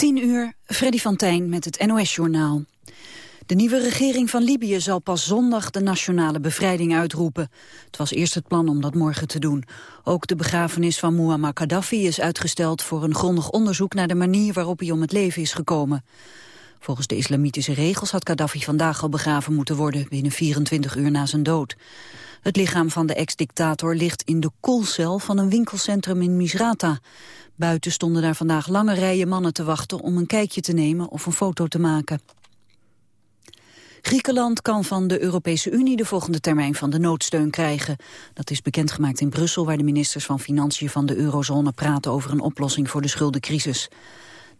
10 uur, Freddy van Tijn met het NOS-journaal. De nieuwe regering van Libië zal pas zondag de nationale bevrijding uitroepen. Het was eerst het plan om dat morgen te doen. Ook de begrafenis van Muammar Gaddafi is uitgesteld voor een grondig onderzoek naar de manier waarop hij om het leven is gekomen. Volgens de islamitische regels had Gaddafi vandaag al begraven moeten worden, binnen 24 uur na zijn dood. Het lichaam van de ex-dictator ligt in de koelcel van een winkelcentrum in Misrata. Buiten stonden daar vandaag lange rijen mannen te wachten om een kijkje te nemen of een foto te maken. Griekenland kan van de Europese Unie de volgende termijn van de noodsteun krijgen. Dat is bekendgemaakt in Brussel, waar de ministers van Financiën van de eurozone praten over een oplossing voor de schuldencrisis.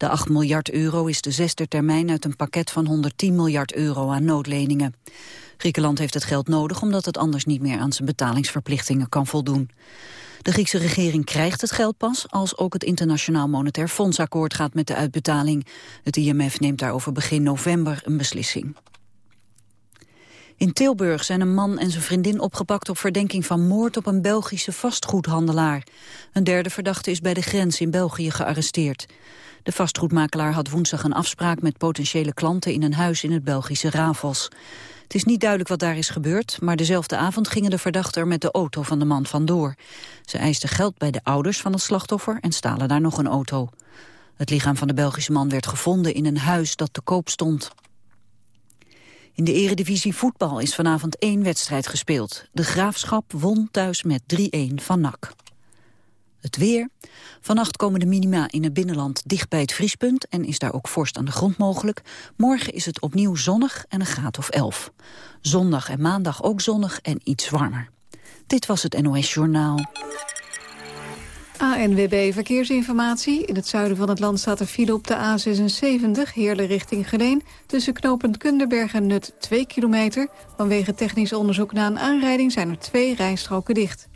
De 8 miljard euro is de zesde termijn uit een pakket van 110 miljard euro aan noodleningen. Griekenland heeft het geld nodig omdat het anders niet meer aan zijn betalingsverplichtingen kan voldoen. De Griekse regering krijgt het geld pas als ook het Internationaal Monetair Fonds akkoord gaat met de uitbetaling. Het IMF neemt daarover begin november een beslissing. In Tilburg zijn een man en zijn vriendin opgepakt op verdenking van moord op een Belgische vastgoedhandelaar. Een derde verdachte is bij de grens in België gearresteerd. De vastgoedmakelaar had woensdag een afspraak met potentiële klanten in een huis in het Belgische Ravels. Het is niet duidelijk wat daar is gebeurd, maar dezelfde avond gingen de verdachten er met de auto van de man vandoor. Ze eisten geld bij de ouders van het slachtoffer en stalen daar nog een auto. Het lichaam van de Belgische man werd gevonden in een huis dat te koop stond. In de eredivisie voetbal is vanavond één wedstrijd gespeeld. De Graafschap won thuis met 3-1 van NAC. Het weer. Vannacht komen de minima in het binnenland dicht bij het vriespunt... en is daar ook vorst aan de grond mogelijk. Morgen is het opnieuw zonnig en een graad of 11. Zondag en maandag ook zonnig en iets warmer. Dit was het NOS Journaal. ANWB Verkeersinformatie. In het zuiden van het land staat er file op de A76, Heerlen richting Geleen. Tussen knooppunt Kunderberg en Nut 2 kilometer. Vanwege technisch onderzoek na een aanrijding zijn er twee rijstroken dicht.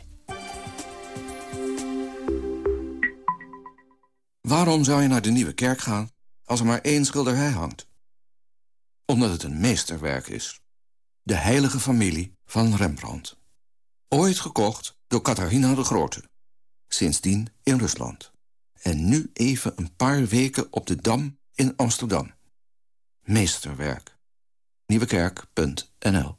Waarom zou je naar de Nieuwe Kerk gaan als er maar één schilderij hangt? Omdat het een meesterwerk is. De heilige familie van Rembrandt. Ooit gekocht door Catharina de Grote. Sindsdien in Rusland. En nu even een paar weken op de Dam in Amsterdam. Meesterwerk. Nieuwekerk.nl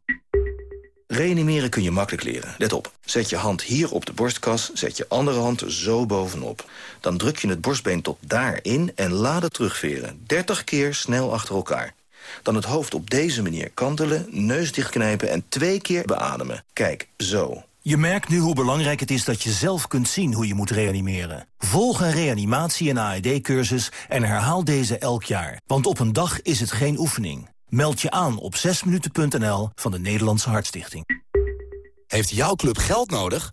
Reanimeren kun je makkelijk leren. Let op. Zet je hand hier op de borstkas, zet je andere hand zo bovenop. Dan druk je het borstbeen tot daarin en laat het terugveren. 30 keer snel achter elkaar. Dan het hoofd op deze manier kantelen, neus dichtknijpen en twee keer beademen. Kijk, zo. Je merkt nu hoe belangrijk het is dat je zelf kunt zien hoe je moet reanimeren. Volg een reanimatie- en AED-cursus en herhaal deze elk jaar. Want op een dag is het geen oefening. Meld je aan op 6minuten.nl van de Nederlandse Hartstichting. Heeft jouw club geld nodig?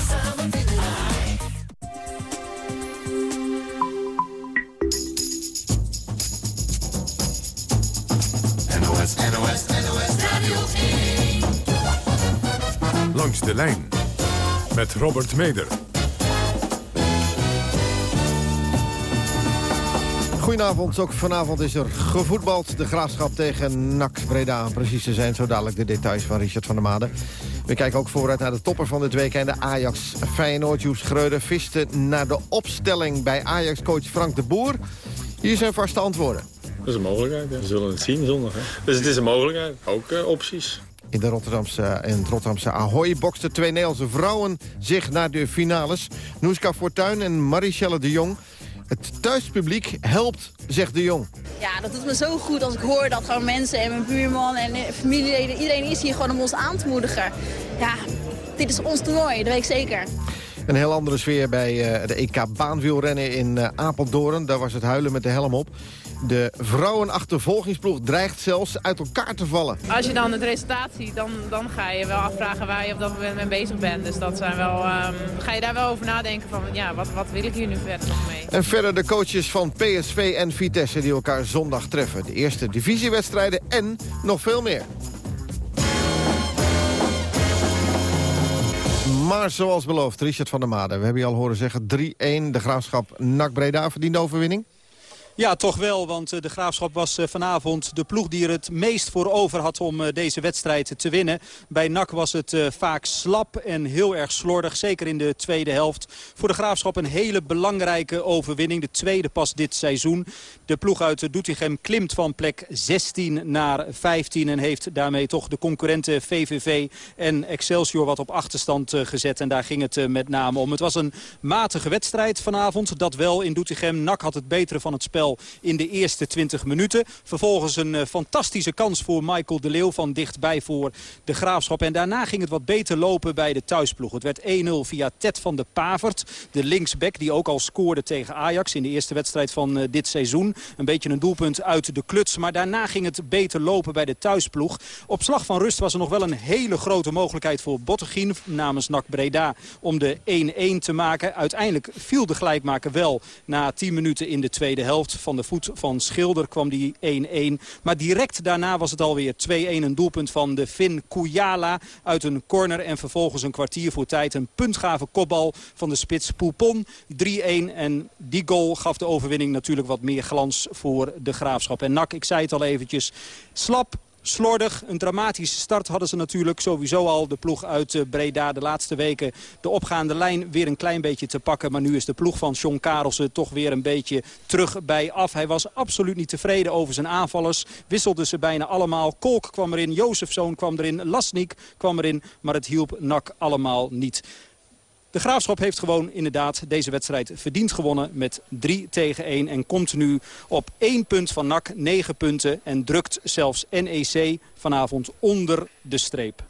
Langs de lijn met Robert Meder. Goedenavond, ook vanavond is er gevoetbald. De Graafschap tegen NAC Breda. Precies te zijn, zo dadelijk de details van Richard van der Made. We kijken ook vooruit naar de topper van dit weekend. De Ajax Feyenoord. Joes Schreuder viste naar de opstelling bij Ajax-coach Frank de Boer. Hier zijn vaste antwoorden. Dat is een mogelijkheid. We zullen het zien zondag. Hè? Dus het is een mogelijkheid. Ook uh, opties. In, de Rotterdamse, in het Rotterdamse Ahoy boksten twee Nederlandse vrouwen zich naar de finales. Noeska Fortuyn en Marichelle de Jong. Het thuispubliek helpt, zegt de Jong. Ja, dat doet me zo goed als ik hoor dat gewoon mensen en mijn buurman en familieleden... iedereen is hier gewoon om ons aan te moedigen. Ja, dit is ons toernooi, dat weet ik zeker. Een heel andere sfeer bij uh, de EK baanwielrennen in uh, Apeldoorn. Daar was het huilen met de helm op. De vrouwenachtervolgingsploeg dreigt zelfs uit elkaar te vallen. Als je dan het resultaat ziet, dan, dan ga je wel afvragen waar je op dat moment mee bezig bent. Dus dat zijn wel, ehm, ga je daar wel over nadenken van, ja, wat, wat wil ik hier nu verder nog mee? En verder de coaches van PSV en Vitesse die elkaar zondag treffen. De eerste divisiewedstrijden en nog veel meer. Maar zoals beloofd, Richard van der Made. We hebben je al horen zeggen 3-1. De Graafschap NAC Breda verdient overwinning. Ja, toch wel, want eh, de Graafschap was eh, vanavond de ploeg die er het meest voor over had om eh, deze wedstrijd te winnen. Bij NAC was het vaak slap en heel erg slordig, zeker in de tweede helft. Voor de Graafschap een hele belangrijke overwinning, de tweede pas dit seizoen. De ploeg uit Doetinchem klimt van plek 16 naar 15 en heeft daarmee toch de concurrenten VVV en Excelsior wat op achterstand gezet. En daar ging het met name om. Het was een matige wedstrijd vanavond, dat wel in Doetinchem. NAC had het betere van het spel in de eerste 20 minuten. Vervolgens een eh, fantastische kans voor Michael de Leeuw van dichtbij voor de Graafschap. En daarna ging het wat beter lopen bij de thuisploeg. Het werd 1-0 via Ted van de Pavert, de linksback die ook al scoorde tegen Ajax in de eerste wedstrijd van eh, dit seizoen. Een beetje een doelpunt uit de kluts. Maar daarna ging het beter lopen bij de thuisploeg. Op slag van rust was er nog wel een hele grote mogelijkheid voor Bottegien namens NAC Breda om de 1-1 te maken. Uiteindelijk viel de gelijkmaker wel na 10 minuten in de tweede helft van de voet van Schilder kwam die 1-1. Maar direct daarna was het alweer 2-1. Een doelpunt van de Fin Kujala uit een corner. En vervolgens een kwartier voor tijd een puntgave kopbal van de spits Poupon. 3-1 en die goal gaf de overwinning natuurlijk wat meer glans voor de Graafschap. En Nak, ik zei het al eventjes, slap Slordig, een dramatische start hadden ze natuurlijk sowieso al. De ploeg uit eh, Breda de laatste weken de opgaande lijn weer een klein beetje te pakken. Maar nu is de ploeg van John Karelsen toch weer een beetje terug bij af. Hij was absoluut niet tevreden over zijn aanvallers. Wisselde ze bijna allemaal. Kolk kwam erin, Jozefzoon kwam erin, Lasnik kwam erin. Maar het hielp Nak allemaal niet. De Graafschap heeft gewoon inderdaad deze wedstrijd verdiend gewonnen met 3 tegen 1. En komt nu op 1 punt van NAC, 9 punten. En drukt zelfs NEC vanavond onder de streep.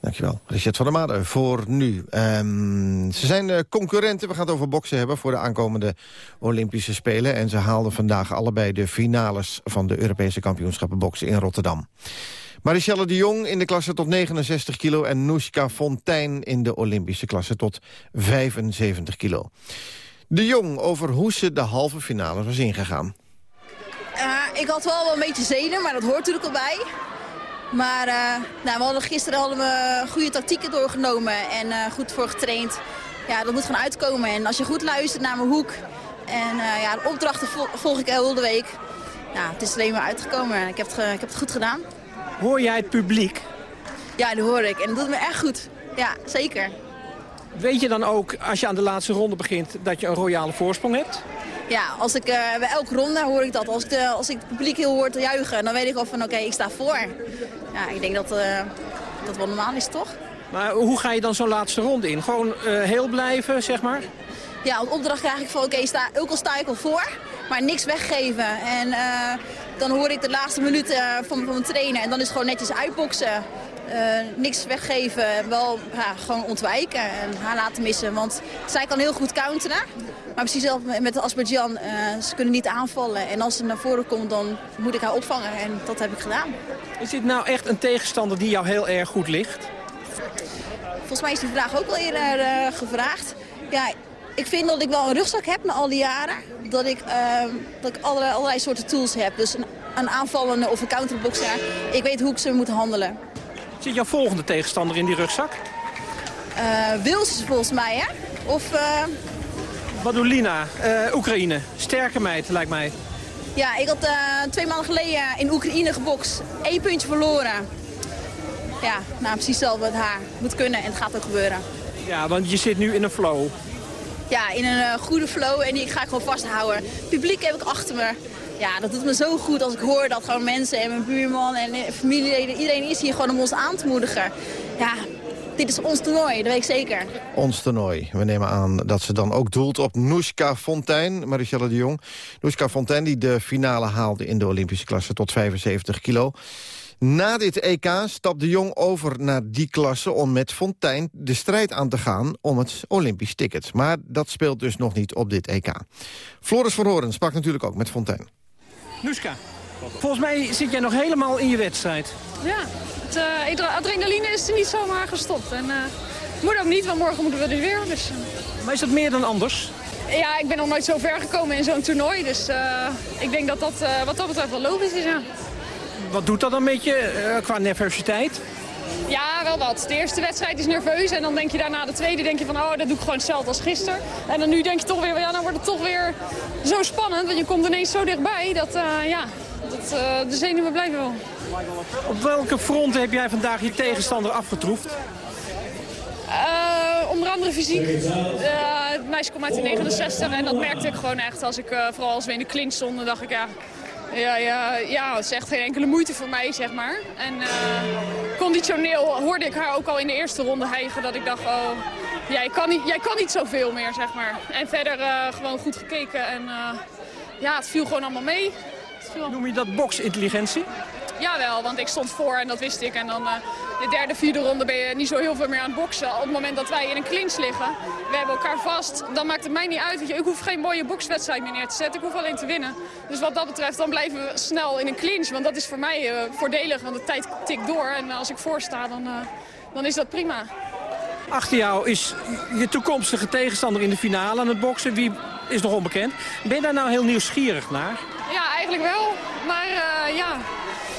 Dankjewel, Richard van der Made. Voor nu. Um, ze zijn concurrenten. We gaan het over boksen hebben voor de aankomende Olympische Spelen. En ze haalden vandaag allebei de finales van de Europese kampioenschappen boksen in Rotterdam. Marichelle de Jong in de klasse tot 69 kilo... en Noeska Fontijn in de Olympische klasse tot 75 kilo. De Jong over hoe ze de halve finale was ingegaan. Uh, ik had wel, een beetje zenuw, maar dat hoort natuurlijk al bij. Maar uh, nou, we hadden gisteren hadden goede tactieken doorgenomen en uh, goed voor getraind. Ja, dat moet gewoon uitkomen. En als je goed luistert naar mijn hoek en ja, de opdrachten volg ik heel de week. Ja, het is alleen maar uitgekomen. Ik heb ik heb het goed gedaan. Hoor jij het publiek? Ja, dat hoor ik. En dat doet me echt goed. Ja, zeker. Weet je dan ook, als je aan de laatste ronde begint, dat je een royale voorsprong hebt? Ja, als ik, uh, bij elke ronde hoor ik dat. Als ik, de, als ik het publiek heel hoor te juichen, dan weet ik al van oké, ik sta voor. Ja, ik denk dat uh, dat wel normaal is, toch? Maar hoe ga je dan zo'n laatste ronde in? Gewoon uh, heel blijven, zeg maar? Ja, als opdracht krijg ik van oké, sta, ook al sta ik al voor, maar niks weggeven. En dan hoor ik de laatste minuten eh, van, van mijn trainer. En dan is het gewoon netjes uitboksen. Uh, niks weggeven, wel ja, gewoon ontwijken en haar laten missen. Want zij kan heel goed counteren. Maar precies zelf met de Asperjan, uh, ze kunnen niet aanvallen. En als ze naar voren komt, dan moet ik haar opvangen. En dat heb ik gedaan. Is dit nou echt een tegenstander die jou heel erg goed ligt? Volgens mij is die vraag ook al eerder uh, gevraagd. Ja, ik vind dat ik wel een rugzak heb na al die jaren. Dat ik, uh, dat ik allerlei, allerlei soorten tools heb. Dus een, een aanvallende of een counterboxer. Ik weet hoe ik ze moet handelen. Zit jouw volgende tegenstander in die rugzak? Uh, Wils volgens mij, hè? Of... Uh... Badulina, uh, Oekraïne. Sterke meid, lijkt mij. Ja, ik had twee maanden geleden in Oekraïne gebokst. Eén puntje verloren. Ja, nou precies hetzelfde met haar. Moet kunnen en het gaat ook gebeuren. Ja, want je zit nu in een flow ja, in een uh, goede flow en die ga ik gewoon vasthouden. Publiek heb ik achter me. Ja, dat doet me zo goed als ik hoor dat gewoon mensen en mijn buurman en eh, familieleden, iedereen is hier gewoon om ons aan te moedigen. Ja, dit is ons toernooi, dat weet ik zeker. Ons toernooi. We nemen aan dat ze dan ook doelt op Noeska Fontijn, Marichelle de Jong. Noeska Fontijn die de finale haalde in de Olympische klasse tot 75 kilo. Na dit EK stapt de Jong over naar die klasse om met Fontijn de strijd aan te gaan om het Olympisch ticket. Maar dat speelt dus nog niet op dit EK. Floris van Horen sprak natuurlijk ook met Fontijn. Nuska, volgens mij zit jij nog helemaal in je wedstrijd. Ja, het uh, adrenaline is er niet zomaar gestopt. En uh, moet ook niet, want morgen moeten we er weer. Dus, uh... Maar is dat meer dan anders? Ja, ik ben nog nooit zo ver gekomen in zo'n toernooi. Dus ik denk dat dat wat dat betreft wel logisch is, ja. Wat doet dat dan met je qua nervositeit? Ja, wel wat. De eerste wedstrijd is nerveus en dan denk je daarna de tweede denk je van oh, dat doe ik gewoon hetzelfde als gisteren. En dan nu denk je toch weer, ja, dan wordt het toch weer zo spannend, want je komt ineens zo dichtbij dat, uh, ja, dat, uh, de zenuwen blijven wel. Op welke fronten heb jij vandaag je tegenstander afgetroefd? Uh, onder andere fysiek. het meisje komt uit de 69 en dat merkte ik gewoon echt. Als ik, vooral als we in de clinch stonden, dacht ik ja, ja, ja, ja, het is echt geen enkele moeite voor mij, zeg maar. En uh, conditioneel hoorde ik haar ook al in de eerste ronde hijgen dat ik dacht, oh, jij kan niet, jij kan niet zoveel meer, zeg maar. En verder uh, gewoon goed gekeken en uh, ja, het viel gewoon allemaal mee. Noem je dat boksintelligentie? Jawel, want ik stond voor en dat wist ik. En dan uh, de derde, vierde ronde ben je niet zo heel veel meer aan het boksen. Op het moment dat wij in een clinch liggen, we hebben elkaar vast, dan maakt het mij niet uit. je, ik hoef geen mooie bokswedstrijd meer neer te zetten, ik hoef alleen te winnen. Dus wat dat betreft, dan blijven we snel in een clinch. Want dat is voor mij uh, voordelig, want de tijd tikt door. En als ik voor sta, dan, uh, dan is dat prima. Achter jou is je toekomstige tegenstander in de finale aan het boksen. Wie is nog onbekend. Ben je daar nou heel nieuwsgierig naar? Ja, eigenlijk wel. Maar ja,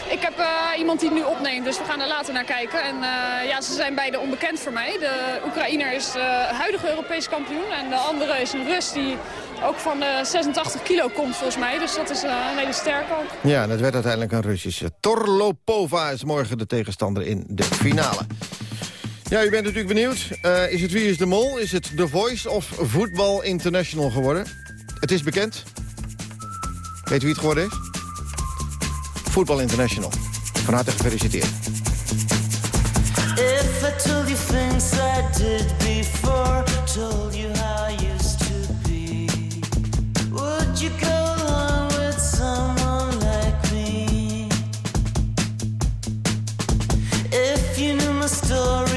ik heb uh, iemand die het nu opneemt, dus we gaan er later naar kijken. En uh, ja, ze zijn beide onbekend voor mij. De Oekraïner is uh, huidige Europees kampioen en de andere is een Rus die ook van de 86 kilo komt volgens mij. Dus dat is een hele sterke. Ja, dat werd uiteindelijk een Russische. Torlopova is morgen de tegenstander in de finale. Ja, u bent natuurlijk benieuwd. is het Wie is de Mol? Is het The Voice of Voetbal International geworden? Het is bekend. Weet u wie het geworden is? Voetbal International. Van harte gefeliciteerd. If I told you things I did before, told you how I used to be, would you go along with someone like me? If you knew my story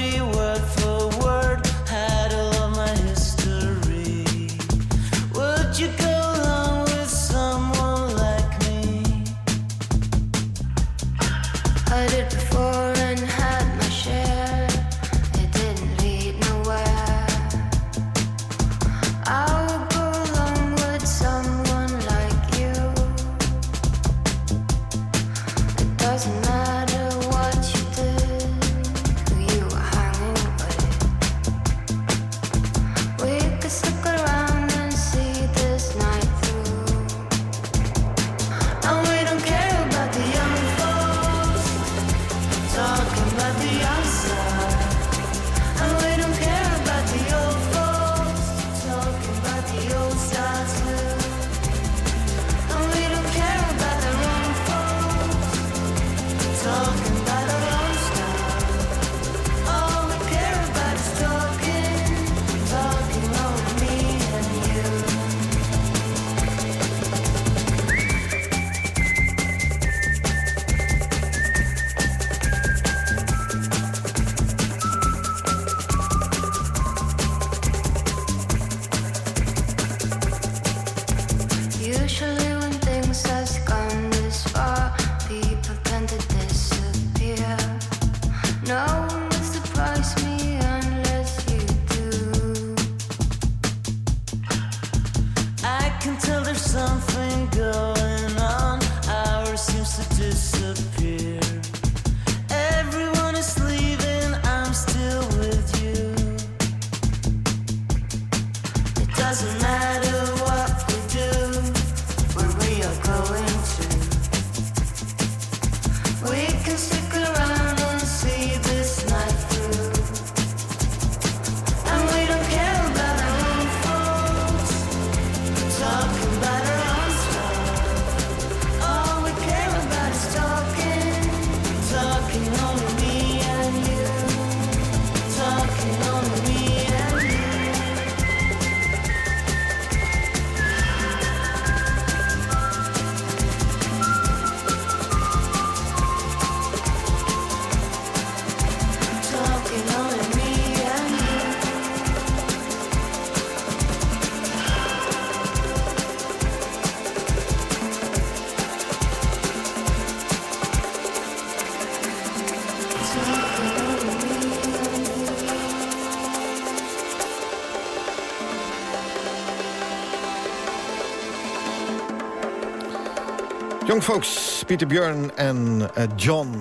Young Folks, Pieter Björn en uh, John.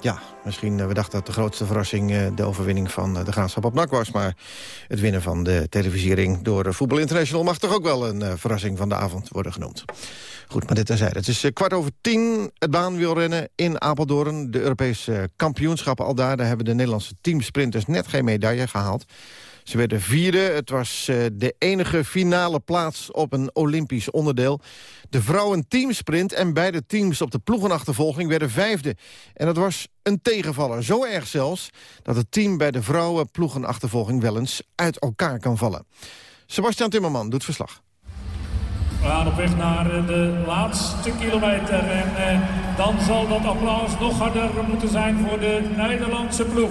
Ja, misschien, uh, we dachten dat de grootste verrassing... Uh, de overwinning van de Graafschap op NAC was. Maar het winnen van de televisiering door Voetbal International... mag toch ook wel een verrassing van de avond worden genoemd. Goed, maar dit terzijde. Het is kwart over tien, het baanwielrennen in Apeldoorn. De Europese kampioenschappen al daar. Daar hebben de Nederlandse teamsprinters net geen medaille gehaald. Ze werden vierde. Het was uh, de enige finale plaats op een Olympisch onderdeel. De vrouwen teamsprint en beide teams op de ploegenachtervolging werden vijfde. En dat was een tegenvaller. Zo erg zelfs dat het team bij de vrouwen ploegenachtervolging wel eens uit elkaar kan vallen. Sebastian Timmerman doet verslag. We gaan op weg naar eh, de laatste kilometer. En eh, dan zal dat applaus nog harder moeten zijn voor de Nederlandse ploeg.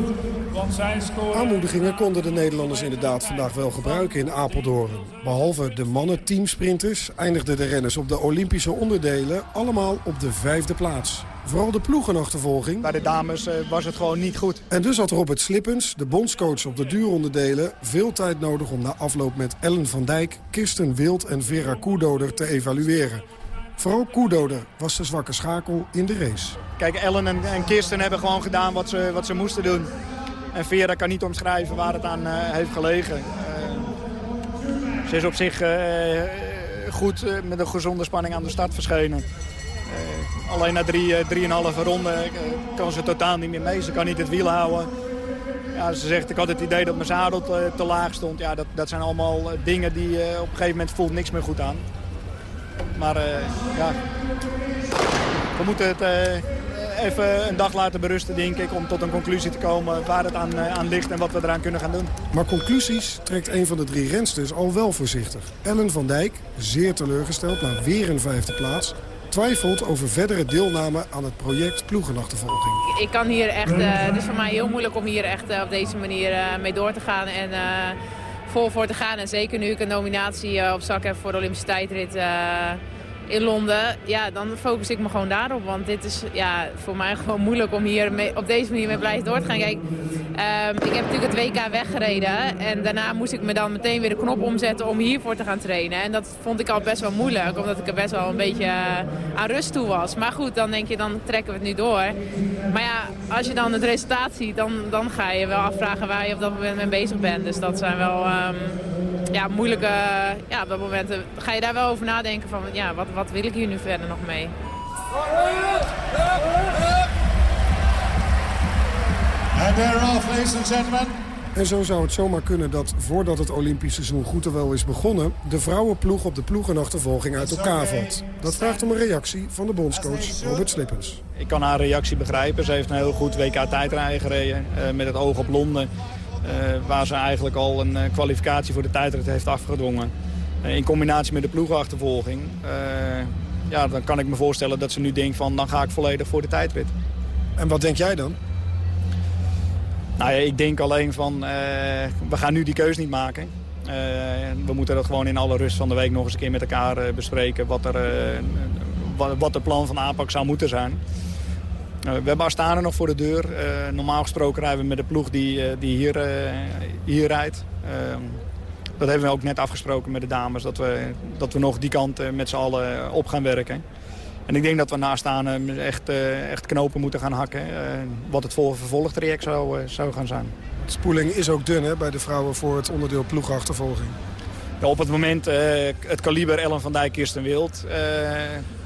Want zij scoren... Aanmoedigingen konden de Nederlanders inderdaad vandaag wel gebruiken in Apeldoorn. Behalve de mannen teamsprinters eindigden de renners op de Olympische onderdelen allemaal op de vijfde plaats. Vooral de ploegenachtervolging. Bij de dames uh, was het gewoon niet goed. En dus had Robert Slippens, de bondscoach op de duuronderdelen... veel tijd nodig om na afloop met Ellen van Dijk, Kirsten Wild en Vera Koedoder te evalueren. Vooral Koedoder was de zwakke schakel in de race. Kijk, Ellen en, en Kirsten hebben gewoon gedaan wat ze, wat ze moesten doen. En Vera kan niet omschrijven waar het aan uh, heeft gelegen. Uh, ze is op zich uh, goed met een gezonde spanning aan de start verschenen. Alleen na drie, drieënhalve ronden kan ze totaal niet meer mee. Ze kan niet het wiel houden. Ja, ze zegt, ik had het idee dat mijn zadel te, te laag stond. Ja, dat, dat zijn allemaal dingen die op een gegeven moment voelt niks meer goed aan. Maar ja, we moeten het even een dag laten berusten, denk ik... om tot een conclusie te komen waar het aan, eh, aan ligt en wat we eraan kunnen gaan doen. Maar conclusies trekt een van de drie rensters al wel voorzichtig. Ellen van Dijk, zeer teleurgesteld na weer een vijfde plaats twijfelt over verdere deelname aan het project ploegenachtervolging. Ik kan hier echt, uh, het is voor mij heel moeilijk om hier echt uh, op deze manier uh, mee door te gaan en vol voor te gaan. En zeker nu ik een nominatie op zak heb voor de Olympische tijdrit in Londen, ja, dan focus ik me gewoon daarop. Want dit is ja, voor mij gewoon moeilijk om hier mee, op deze manier mee blijven door te gaan. Kijk, um, ik heb natuurlijk het WK weggereden. En daarna moest ik me dan meteen weer de knop omzetten om hiervoor te gaan trainen. En dat vond ik al best wel moeilijk, omdat ik er best wel een beetje uh, aan rust toe was. Maar goed, dan denk je, dan trekken we het nu door. Maar ja, als je dan het resultaat ziet, dan, dan ga je wel afvragen waar je op dat moment mee bezig bent. Dus dat zijn wel... Um, ja, moeilijke... Ja, op dat moment eh, ga je daar wel over nadenken van... Ja, wat, wat wil ik hier nu verder nog mee? And thereof, ladies and gentlemen. En zo zou het zomaar kunnen dat voordat het Olympisch seizoen goed en wel is begonnen... de vrouwenploeg op de ploegenachtervolging uit elkaar valt. Dat vraagt om een reactie van de bondscoach Robert Slippens. Ik kan haar reactie begrijpen. Ze heeft een heel goed WK tijdrijden gereden uh, met het oog op Londen. Uh, waar ze eigenlijk al een uh, kwalificatie voor de tijdrit heeft afgedwongen. Uh, in combinatie met de ploegenachtervolging. ja, dan kan ik me voorstellen dat ze nu denkt van dan ga ik volledig voor de tijdrit. En wat denk jij dan? Nou ja, ik denk alleen van we gaan nu die keus niet maken. we moeten dat gewoon in alle rust van de week nog eens een keer met elkaar bespreken. Wat, er, wat het plan van aanpak zou moeten zijn. Eh, we hebben Astana nog voor de deur. Eh, normaal gesproken rijden we met de ploeg die, eh, die hier, hier rijdt. Ehm, dat hebben we ook net afgesproken met de dames. Dat we, dat we nog die kant met z'n allen op gaan werken. En ik denk dat we naast echt, echt knopen moeten gaan hakken. wat het vervolgtraject zou, zou gaan zijn. De spoeling is ook dun hè, bij de vrouwen voor het onderdeel ploegachtervolging. Op het moment uh, het kaliber Ellen van Dijk, Kirsten Wild, uh,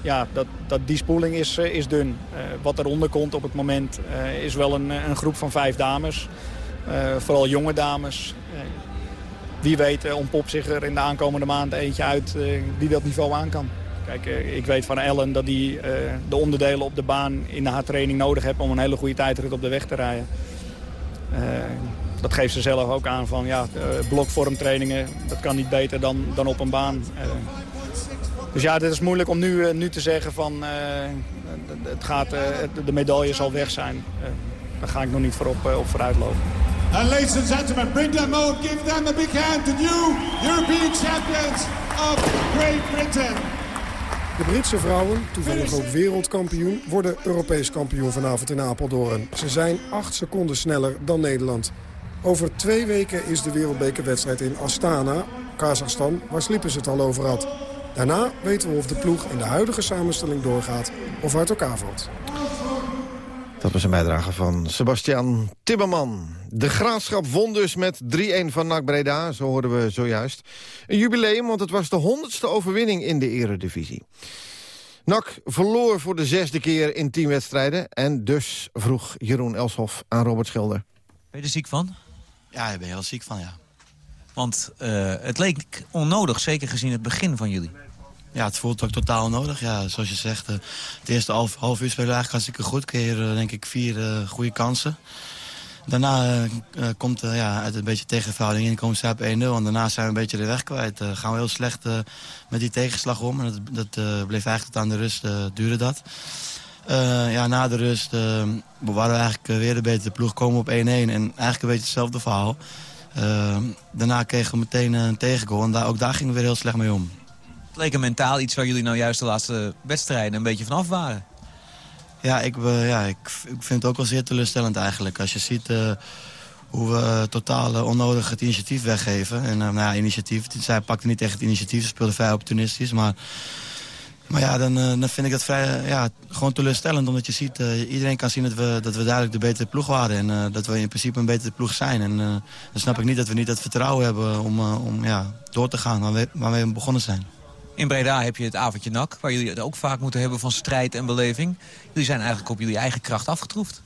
ja, dat, dat, die spoeling is, uh, is dun. wat eronder komt op het moment is wel een, een groep van vijf dames. vooral jonge dames. wie weet ontpopt zich er in de aankomende maanden eentje uit die dat niveau aan kan. Kijk, ik weet van Ellen dat hij de onderdelen op de baan in haar training nodig heeft om een hele goede tijdrit op de weg te rijden dat geeft ze zelf ook aan van ja, uh, blokvormtrainingen, dat kan niet beter dan, dan op een baan. Uh, dus ja, het is moeilijk om nu, uh, nu te zeggen van het gaat, de medaille zal weg zijn. daar ga ik nog niet voor op, op vooruit lopen. And ladies and gentlemen, bring them out, give them a big hand, the new European champions of Great Britain. De Britse vrouwen, toevallig ook wereldkampioen, worden Europees kampioen vanavond in Apeldoorn. Ze zijn acht seconden sneller dan Nederland. Over twee weken is de wereldbekerwedstrijd in Astana, Kazachstan, waar Slippers het al over had. Daarna weten we of de ploeg in de huidige samenstelling doorgaat of uit elkaar valt. Dat was een bijdrage van Sebastian Timmerman. De Graafschap won dus met 3-1 van NAC Breda, zo hoorden we zojuist. Een jubileum, want het was de honderdste overwinning in de eredivisie. NAC verloor voor de zesde keer in tien wedstrijden... en dus vroeg Jeroen Elshoff aan Robert Schilder. Ben je er ziek van? Ja, daar ben je heel ziek van, ja. Want uh, het leek onnodig, zeker gezien het begin van jullie. Ja, het voelt ook totaal onnodig. Ja, zoals je zegt, uh, het eerste half, half uur spelen we eigenlijk hartstikke goed. Creëren uh, denk ik vier uh, goede kansen. Daarna komt ja, uit een beetje tegenverhouding in, komen ze op 1-0. En daarna zijn we een beetje de weg kwijt. gaan we heel slecht met die tegenslag om. En dat, dat bleef eigenlijk tot aan de rust, duurde dat. Ja, na de rust waren we eigenlijk weer de betere ploeg. Komen op 1-1 en eigenlijk een beetje hetzelfde verhaal. daarna kregen we meteen een tegengoal en daar, ook daar gingen we weer heel slecht mee om. Het leek een mentaal iets waar jullie nou juist de laatste wedstrijden een beetje vanaf waren. Ja, ik, ja ik, ik vind het ook wel zeer teleurstellend eigenlijk. Als je ziet hoe we totaal onnodig het initiatief weggeven. En nou ja, initiatief, zij pakte niet echt het initiatief, ze speelde vrij opportunistisch. Maar, maar ja, dan, dan vind ik dat vrij, ja, gewoon teleurstellend. Omdat je ziet, iedereen kan zien dat we, dat we duidelijk de betere ploeg waren. En dat we in principe een betere ploeg zijn. En dan snap ik niet dat we niet het vertrouwen hebben om, om ja, door te gaan waar we, waar we begonnen zijn. In Breda heb je het avondje nak, waar jullie het ook vaak moeten hebben van strijd en beleving. Jullie zijn eigenlijk op jullie eigen kracht afgetroefd.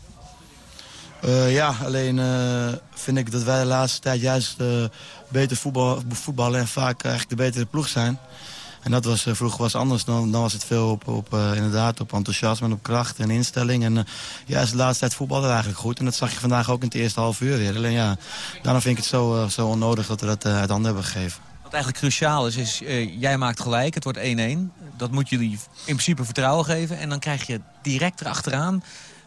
Uh, ja, alleen uh, vind ik dat wij de laatste tijd juist uh, beter voetbal, voetballen en vaak eigenlijk de betere ploeg zijn. En dat was vroeger was anders. Dan, dan was het veel op, op, inderdaad, op enthousiasme en op kracht en instelling. En juist de laatste tijd voetballen we eigenlijk goed. En dat zag je vandaag ook in het eerste half uur weer. Alleen ja, daarom vind ik het zo, zo onnodig dat we dat uit handen hebben gegeven. Wat eigenlijk cruciaal is, is uh, jij maakt gelijk. Het wordt 1-1. Dat moet jullie in principe vertrouwen geven. En dan krijg je direct erachteraan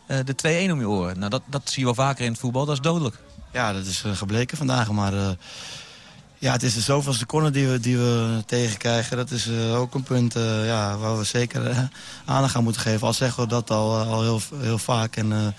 uh, de 2-1 om je oren. Nou, dat, dat zie je wel vaker in het voetbal. Dat is dodelijk. Ja, dat is uh, gebleken vandaag. Maar ja, het is de zoveelste corner die we, die we tegenkrijgen. Dat is ook een punt ja, waar we zeker aandacht aan moeten geven. Al zeggen we dat al, al heel, heel vaak. En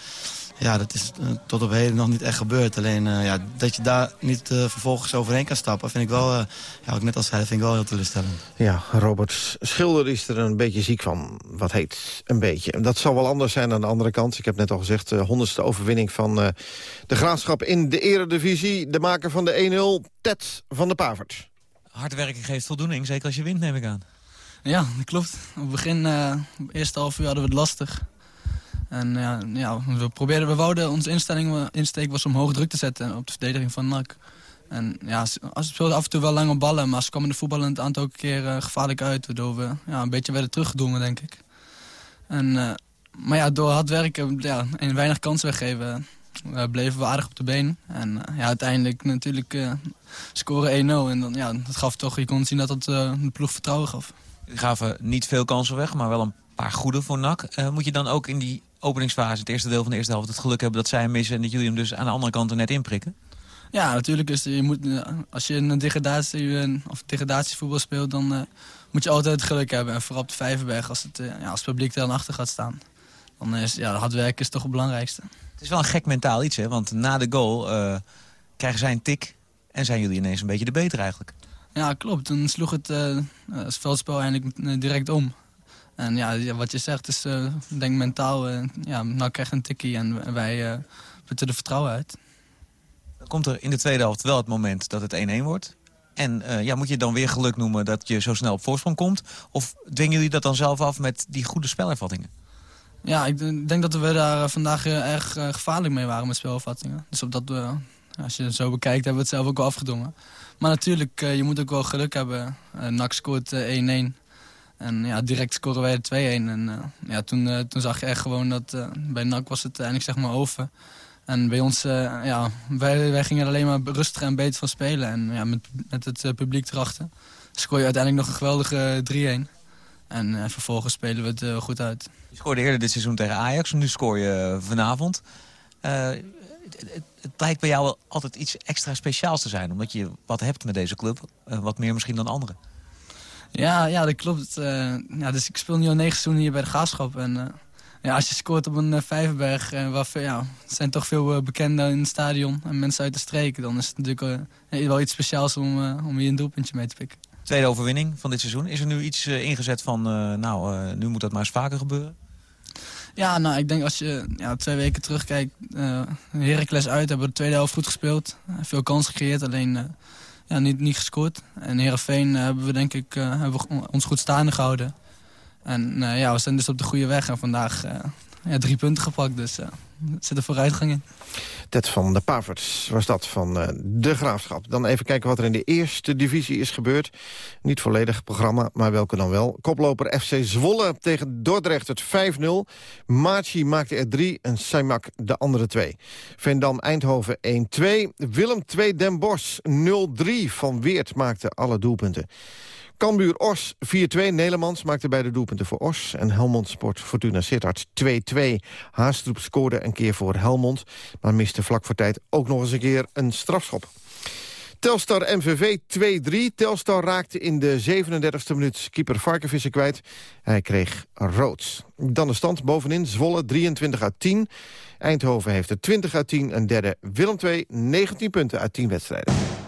ja, dat is uh, tot op heden nog niet echt gebeurd. Alleen uh, ja, dat je daar niet uh, vervolgens overheen kan stappen... vind ik wel, ja, wat ik net al zei, vind ik wel heel teleurstellend. Ja, Robert Schilder is er een beetje ziek van. Wat heet een beetje. Dat zal wel anders zijn aan de andere kant. Ik heb net al gezegd, de honderdste overwinning van de Graafschap in de eredivisie. De maker van de 1-0, Ted van de Pavert. Hard werken geeft voldoening, zeker als je wint, neem ik aan. Ja, dat klopt. Op het begin, uh, eerste half uur hadden we het lastig. En ja, we, probeerden, we wouden, onze instelling, insteek was om hoog druk te zetten op de verdediging van NAC. En ja, als speelden af en toe wel lang op ballen, maar ze kwamen de voetballen een aantal keer uh, gevaarlijk uit. Waardoor we ja, een beetje werden teruggedrongen, denk ik. En, uh, maar ja, door hard werken ja, en weinig kansen weggeven, bleven we aardig op de been. En ja, uiteindelijk natuurlijk scoren 1-0. En dan, ja, dat gaf toch, je kon zien dat het de ploeg vertrouwen gaf. Gaven niet veel kansen weg, maar wel een paar goede voor NAC. moet je dan ook in die openingsfase, het eerste deel van de eerste helft... het geluk hebben dat zij hem missen en dat jullie hem dus aan de andere kant er net inprikken? Ja, natuurlijk. Is, je moet, als je een degradatie, of degradatievoetbal speelt, dan uh, moet je altijd het geluk hebben. En vooral op de Vijverberg, als het, uh, ja, als het publiek er dan achter gaat staan. Dan is ja, hard werken is toch het belangrijkste. Het is wel een gek mentaal iets, hè? Want na de goal uh, krijgen zij een tik en zijn jullie ineens een beetje de beter eigenlijk. Ja, klopt. Toen sloeg het, het veldspel eigenlijk direct om. En ja, wat je zegt is, uh, denk mentaal, uh, ja, nou een tikkie en wij uh, putten er vertrouwen uit. Komt er in de tweede helft wel het moment dat het 1-1 wordt. En ja, moet je dan weer geluk noemen dat je zo snel op voorsprong komt? Of dwingen jullie dat dan zelf af met die goede spelervattingen? Ja, ik denk dat we daar vandaag erg gevaarlijk mee waren met spelervattingen. Dus op dat, als je het zo bekijkt, hebben we het zelf ook wel afgedwongen. Maar natuurlijk, je moet ook wel geluk hebben. NAC scoort 1-1. En ja, direct scoren wij de 2-1. En uh, ja, toen, uh, toen zag je echt gewoon dat uh, bij NAC was het eindelijk zeg maar over. En bij ons, ja, wij, wij gingen er alleen maar rustiger en beter van spelen. En ja, met, met het publiek erachter scoor je uiteindelijk nog een geweldige 3-1. En vervolgens spelen we het goed uit. Je scoorde eerder dit seizoen tegen Ajax, nu scoor je vanavond. Het, het, lijkt bij jou altijd iets extra speciaals te zijn. Omdat je wat hebt met deze club. wat meer misschien dan anderen. Ja, ja dat klopt. Uh, ja, dus ik speel nu al negen seizoenen hier bij de Graafschap. En uh, ja, als je scoort op een uh, Vijverberg, waar ja, het zijn toch veel bekenden in het stadion en mensen uit de streek, dan is het natuurlijk wel iets speciaals om, om hier een doelpuntje mee te pikken. Tweede overwinning van dit seizoen. Is er nu iets ingezet van, nou, nu moet dat maar eens vaker gebeuren? Ja, nou, ik denk als je ja, twee weken terugkijkt... Uh, Heracles uit, hebben we de tweede helft goed gespeeld. Veel kansen gecreëerd, alleen ja, niet, niet gescoord. En Heerenveen hebben we denk ik hebben we ons goed staande gehouden. En ja, we zijn dus op de goede weg. En vandaag drie punten gepakt, dus er zit er vooruitgang in. Ted van de Paverts was dat van uh, de Graafschap. Dan even kijken wat er in de eerste divisie is gebeurd. Niet volledig programma, maar welke dan wel. Koploper FC Zwolle tegen Dordrecht het 5-0. Machi maakte er drie en Saimak de andere twee. Vendam Eindhoven 1-2. Willem 2 Den Bosch 0-3. Van Weert maakte alle doelpunten. Cambuur Os 4-2. Nederlands maakte beide doelpunten voor Os. En Helmond Sport Fortuna Sittard 2-2. Haastroep scoorde een keer voor Helmond. Maar miste vlak voor tijd ook nog eens een keer een strafschop. Telstar MVV 2-3. Telstar raakte in de 37e minuut keeper Varkenvisser kwijt. Hij kreeg rood. Dan de stand bovenin. Zwolle 23 uit 10. Eindhoven heeft er 20 uit 10. En derde Willem 2 19 punten uit 10 wedstrijden.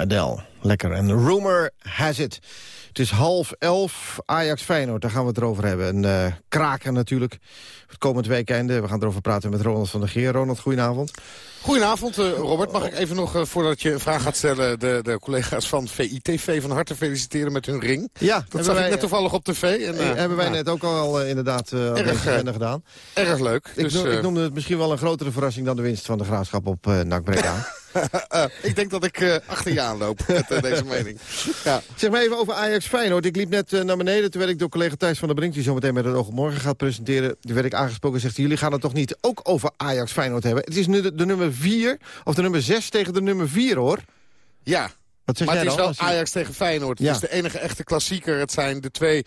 Adele. Lekker. En rumor has it. Het is half elf, Ajax Feyenoord, daar gaan we het erover hebben. Een uh, kraker natuurlijk, het komend weekend. We gaan erover praten met Ronald van der Geer. Ronald, goedenavond. Goedenavond, uh, Robert. Mag ik even nog, uh, voordat je een vraag gaat stellen... De, de collega's van VITV van harte feliciteren met hun ring? Ja. Dat zag wij, ik net toevallig op tv. En, uh, hebben wij ja. net ook al inderdaad erg, gedaan. Erg leuk. Ik, dus, no ik noemde het misschien wel een grotere verrassing... dan de winst van de Graafschap op NAC Breda. ik denk dat ik uh, achter je aanloop met uh, deze mening. Ja. Zeg maar even over Ajax Feyenoord. Ik liep net naar beneden, toen werd ik door collega Thijs van der Brink... die zo meteen met het oog op morgen gaat presenteren. Die werd ik aangesproken en zegt... jullie gaan het toch niet ook over Ajax Feyenoord hebben? Het is nu de, de nummer 4, of de nummer 6 tegen de nummer 4, hoor. Ja, maar het is wel Ajax tegen Feyenoord. Ja. Het is de enige echte klassieker. Het zijn de twee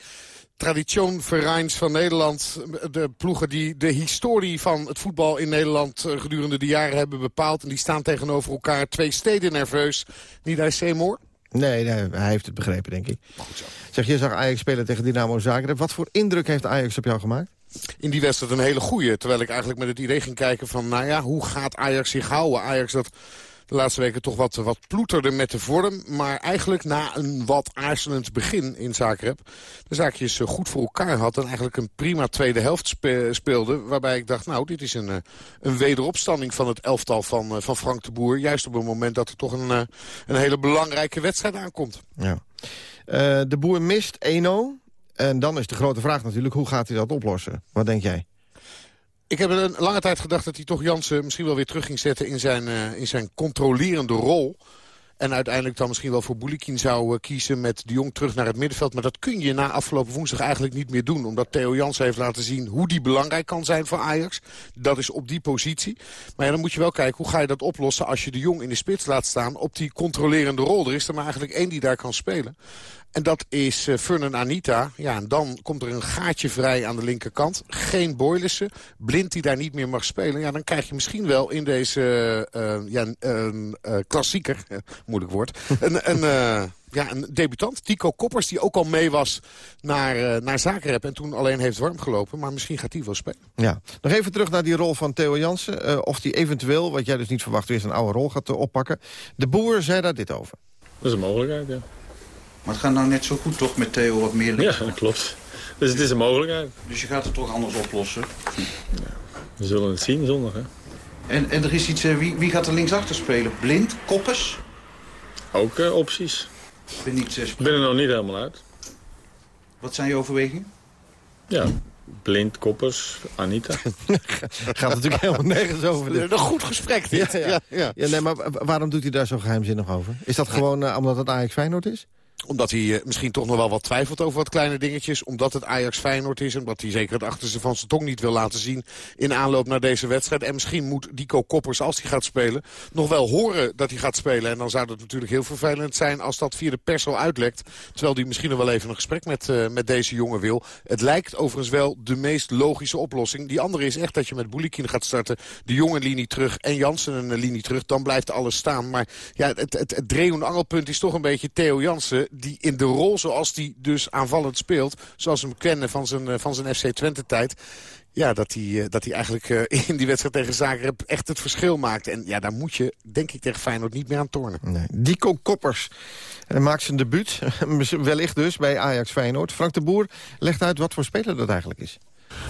traditionvereins van Nederland. De ploegen die de historie van het voetbal in Nederland uh, gedurende de jaren hebben bepaald. En die staan tegenover elkaar. Twee steden nerveus. Niet hij Seymour? Nee, nee, hij heeft het begrepen, denk ik. Goed zo. Zeg, je zag Ajax spelen tegen Dynamo Zagreb. Wat voor indruk heeft Ajax op jou gemaakt? In die wedstrijd een hele goeie. Terwijl ik eigenlijk met het idee ging kijken van... nou ja, hoe gaat Ajax zich houden? Ajax dat de laatste weken toch wat, wat ploeterde met de vorm. Maar eigenlijk na een wat aarzelend begin in Zagreb... de zaakjes goed voor elkaar had en eigenlijk een prima tweede helft spe speelde. Waarbij ik dacht, nou, dit is een, een wederopstanding van het elftal van, van Frank de Boer. Juist op het moment dat er toch een, een hele belangrijke wedstrijd aankomt. Ja. De Boer mist 1-0. En dan is de grote vraag natuurlijk, hoe gaat hij dat oplossen? Wat denk jij? Ik heb een lange tijd gedacht dat hij toch Jansen misschien wel weer terug ging zetten in zijn, uh, in zijn controlerende rol. En uiteindelijk dan misschien wel voor Boulikin zou uh, kiezen met de Jong terug naar het middenveld. Maar dat kun je na afgelopen woensdag eigenlijk niet meer doen. Omdat Theo Jansen heeft laten zien hoe die belangrijk kan zijn voor Ajax. Dat is op die positie. Maar ja, dan moet je wel kijken hoe ga je dat oplossen als je de Jong in de spits laat staan op die controlerende rol. Er is er maar eigenlijk één die daar kan spelen. En dat is uh, Anita. Ja, en dan komt er een gaatje vrij aan de linkerkant. Geen Boylissen. Blind die daar niet meer mag spelen. Ja, dan krijg je misschien wel in deze uh, ja, uh, klassieker, moeilijk woord, een, een, ja, een debutant. Tico Koppers, die ook al mee was naar, naar Zagreb. En toen alleen heeft warm gelopen. Maar misschien gaat hij wel spelen. Ja. Nog even terug naar die rol van Theo Jansen. of die eventueel, wat jij dus niet verwacht, weer zijn oude rol gaat oppakken. De boer zei daar dit over. Dat is een mogelijkheid, ja. Maar het gaat nou net zo goed toch met Theo wat meer links? Ja, dat klopt. Dus het is een mogelijkheid. Dus je gaat het toch anders oplossen? Ja, we zullen het zien zondag, hè. En, en er is iets, uh, wie, wie gaat er linksachter spelen? Blind? Koppes? Ook uh, opties. Ik ben, niet, uh, Ik ben er nog niet helemaal uit. Wat zijn je overwegingen? Ja, Blind, Koppers, Anita. Gaat natuurlijk helemaal nergens over. Een goed gesprek dit. Ja, ja. ja, ja. nee, maar waarom doet hij daar zo geheimzinnig over? Is dat gewoon uh, omdat het Ajax Feyenoord is? Omdat hij uh, misschien toch nog wel wat twijfelt over wat kleine dingetjes. Omdat het Ajax Feyenoord is. Omdat hij zeker het achterste van zijn tong niet wil laten zien in aanloop naar deze wedstrijd. En misschien moet Dico Koppers, als hij gaat spelen, nog wel horen dat hij gaat spelen. En dan zou het natuurlijk heel vervelend zijn als dat via de pers al uitlekt. Terwijl hij misschien nog wel even een gesprek met, uh, met deze jongen wil. Het lijkt overigens wel de meest logische oplossing. Die andere is echt dat je met Boulikin gaat starten. De jonge linie terug en Jansen een linie terug. Dan blijft alles staan. Maar ja, het, het, het angelpunt is toch een beetje Theo Jansen die in de rol zoals hij dus aanvallend speelt... zoals we hem kennen van zijn, van zijn FC Twente-tijd... Ja, dat hij, dat hij eigenlijk uh, in die wedstrijd tegen Zagreb echt het verschil maakt. En ja, daar moet je, denk ik, tegen Feyenoord niet meer aan tornen. Nee. Dico Koppers maakt zijn debuut, wellicht dus, bij Ajax Feyenoord. Frank de Boer legt uit wat voor speler dat eigenlijk is.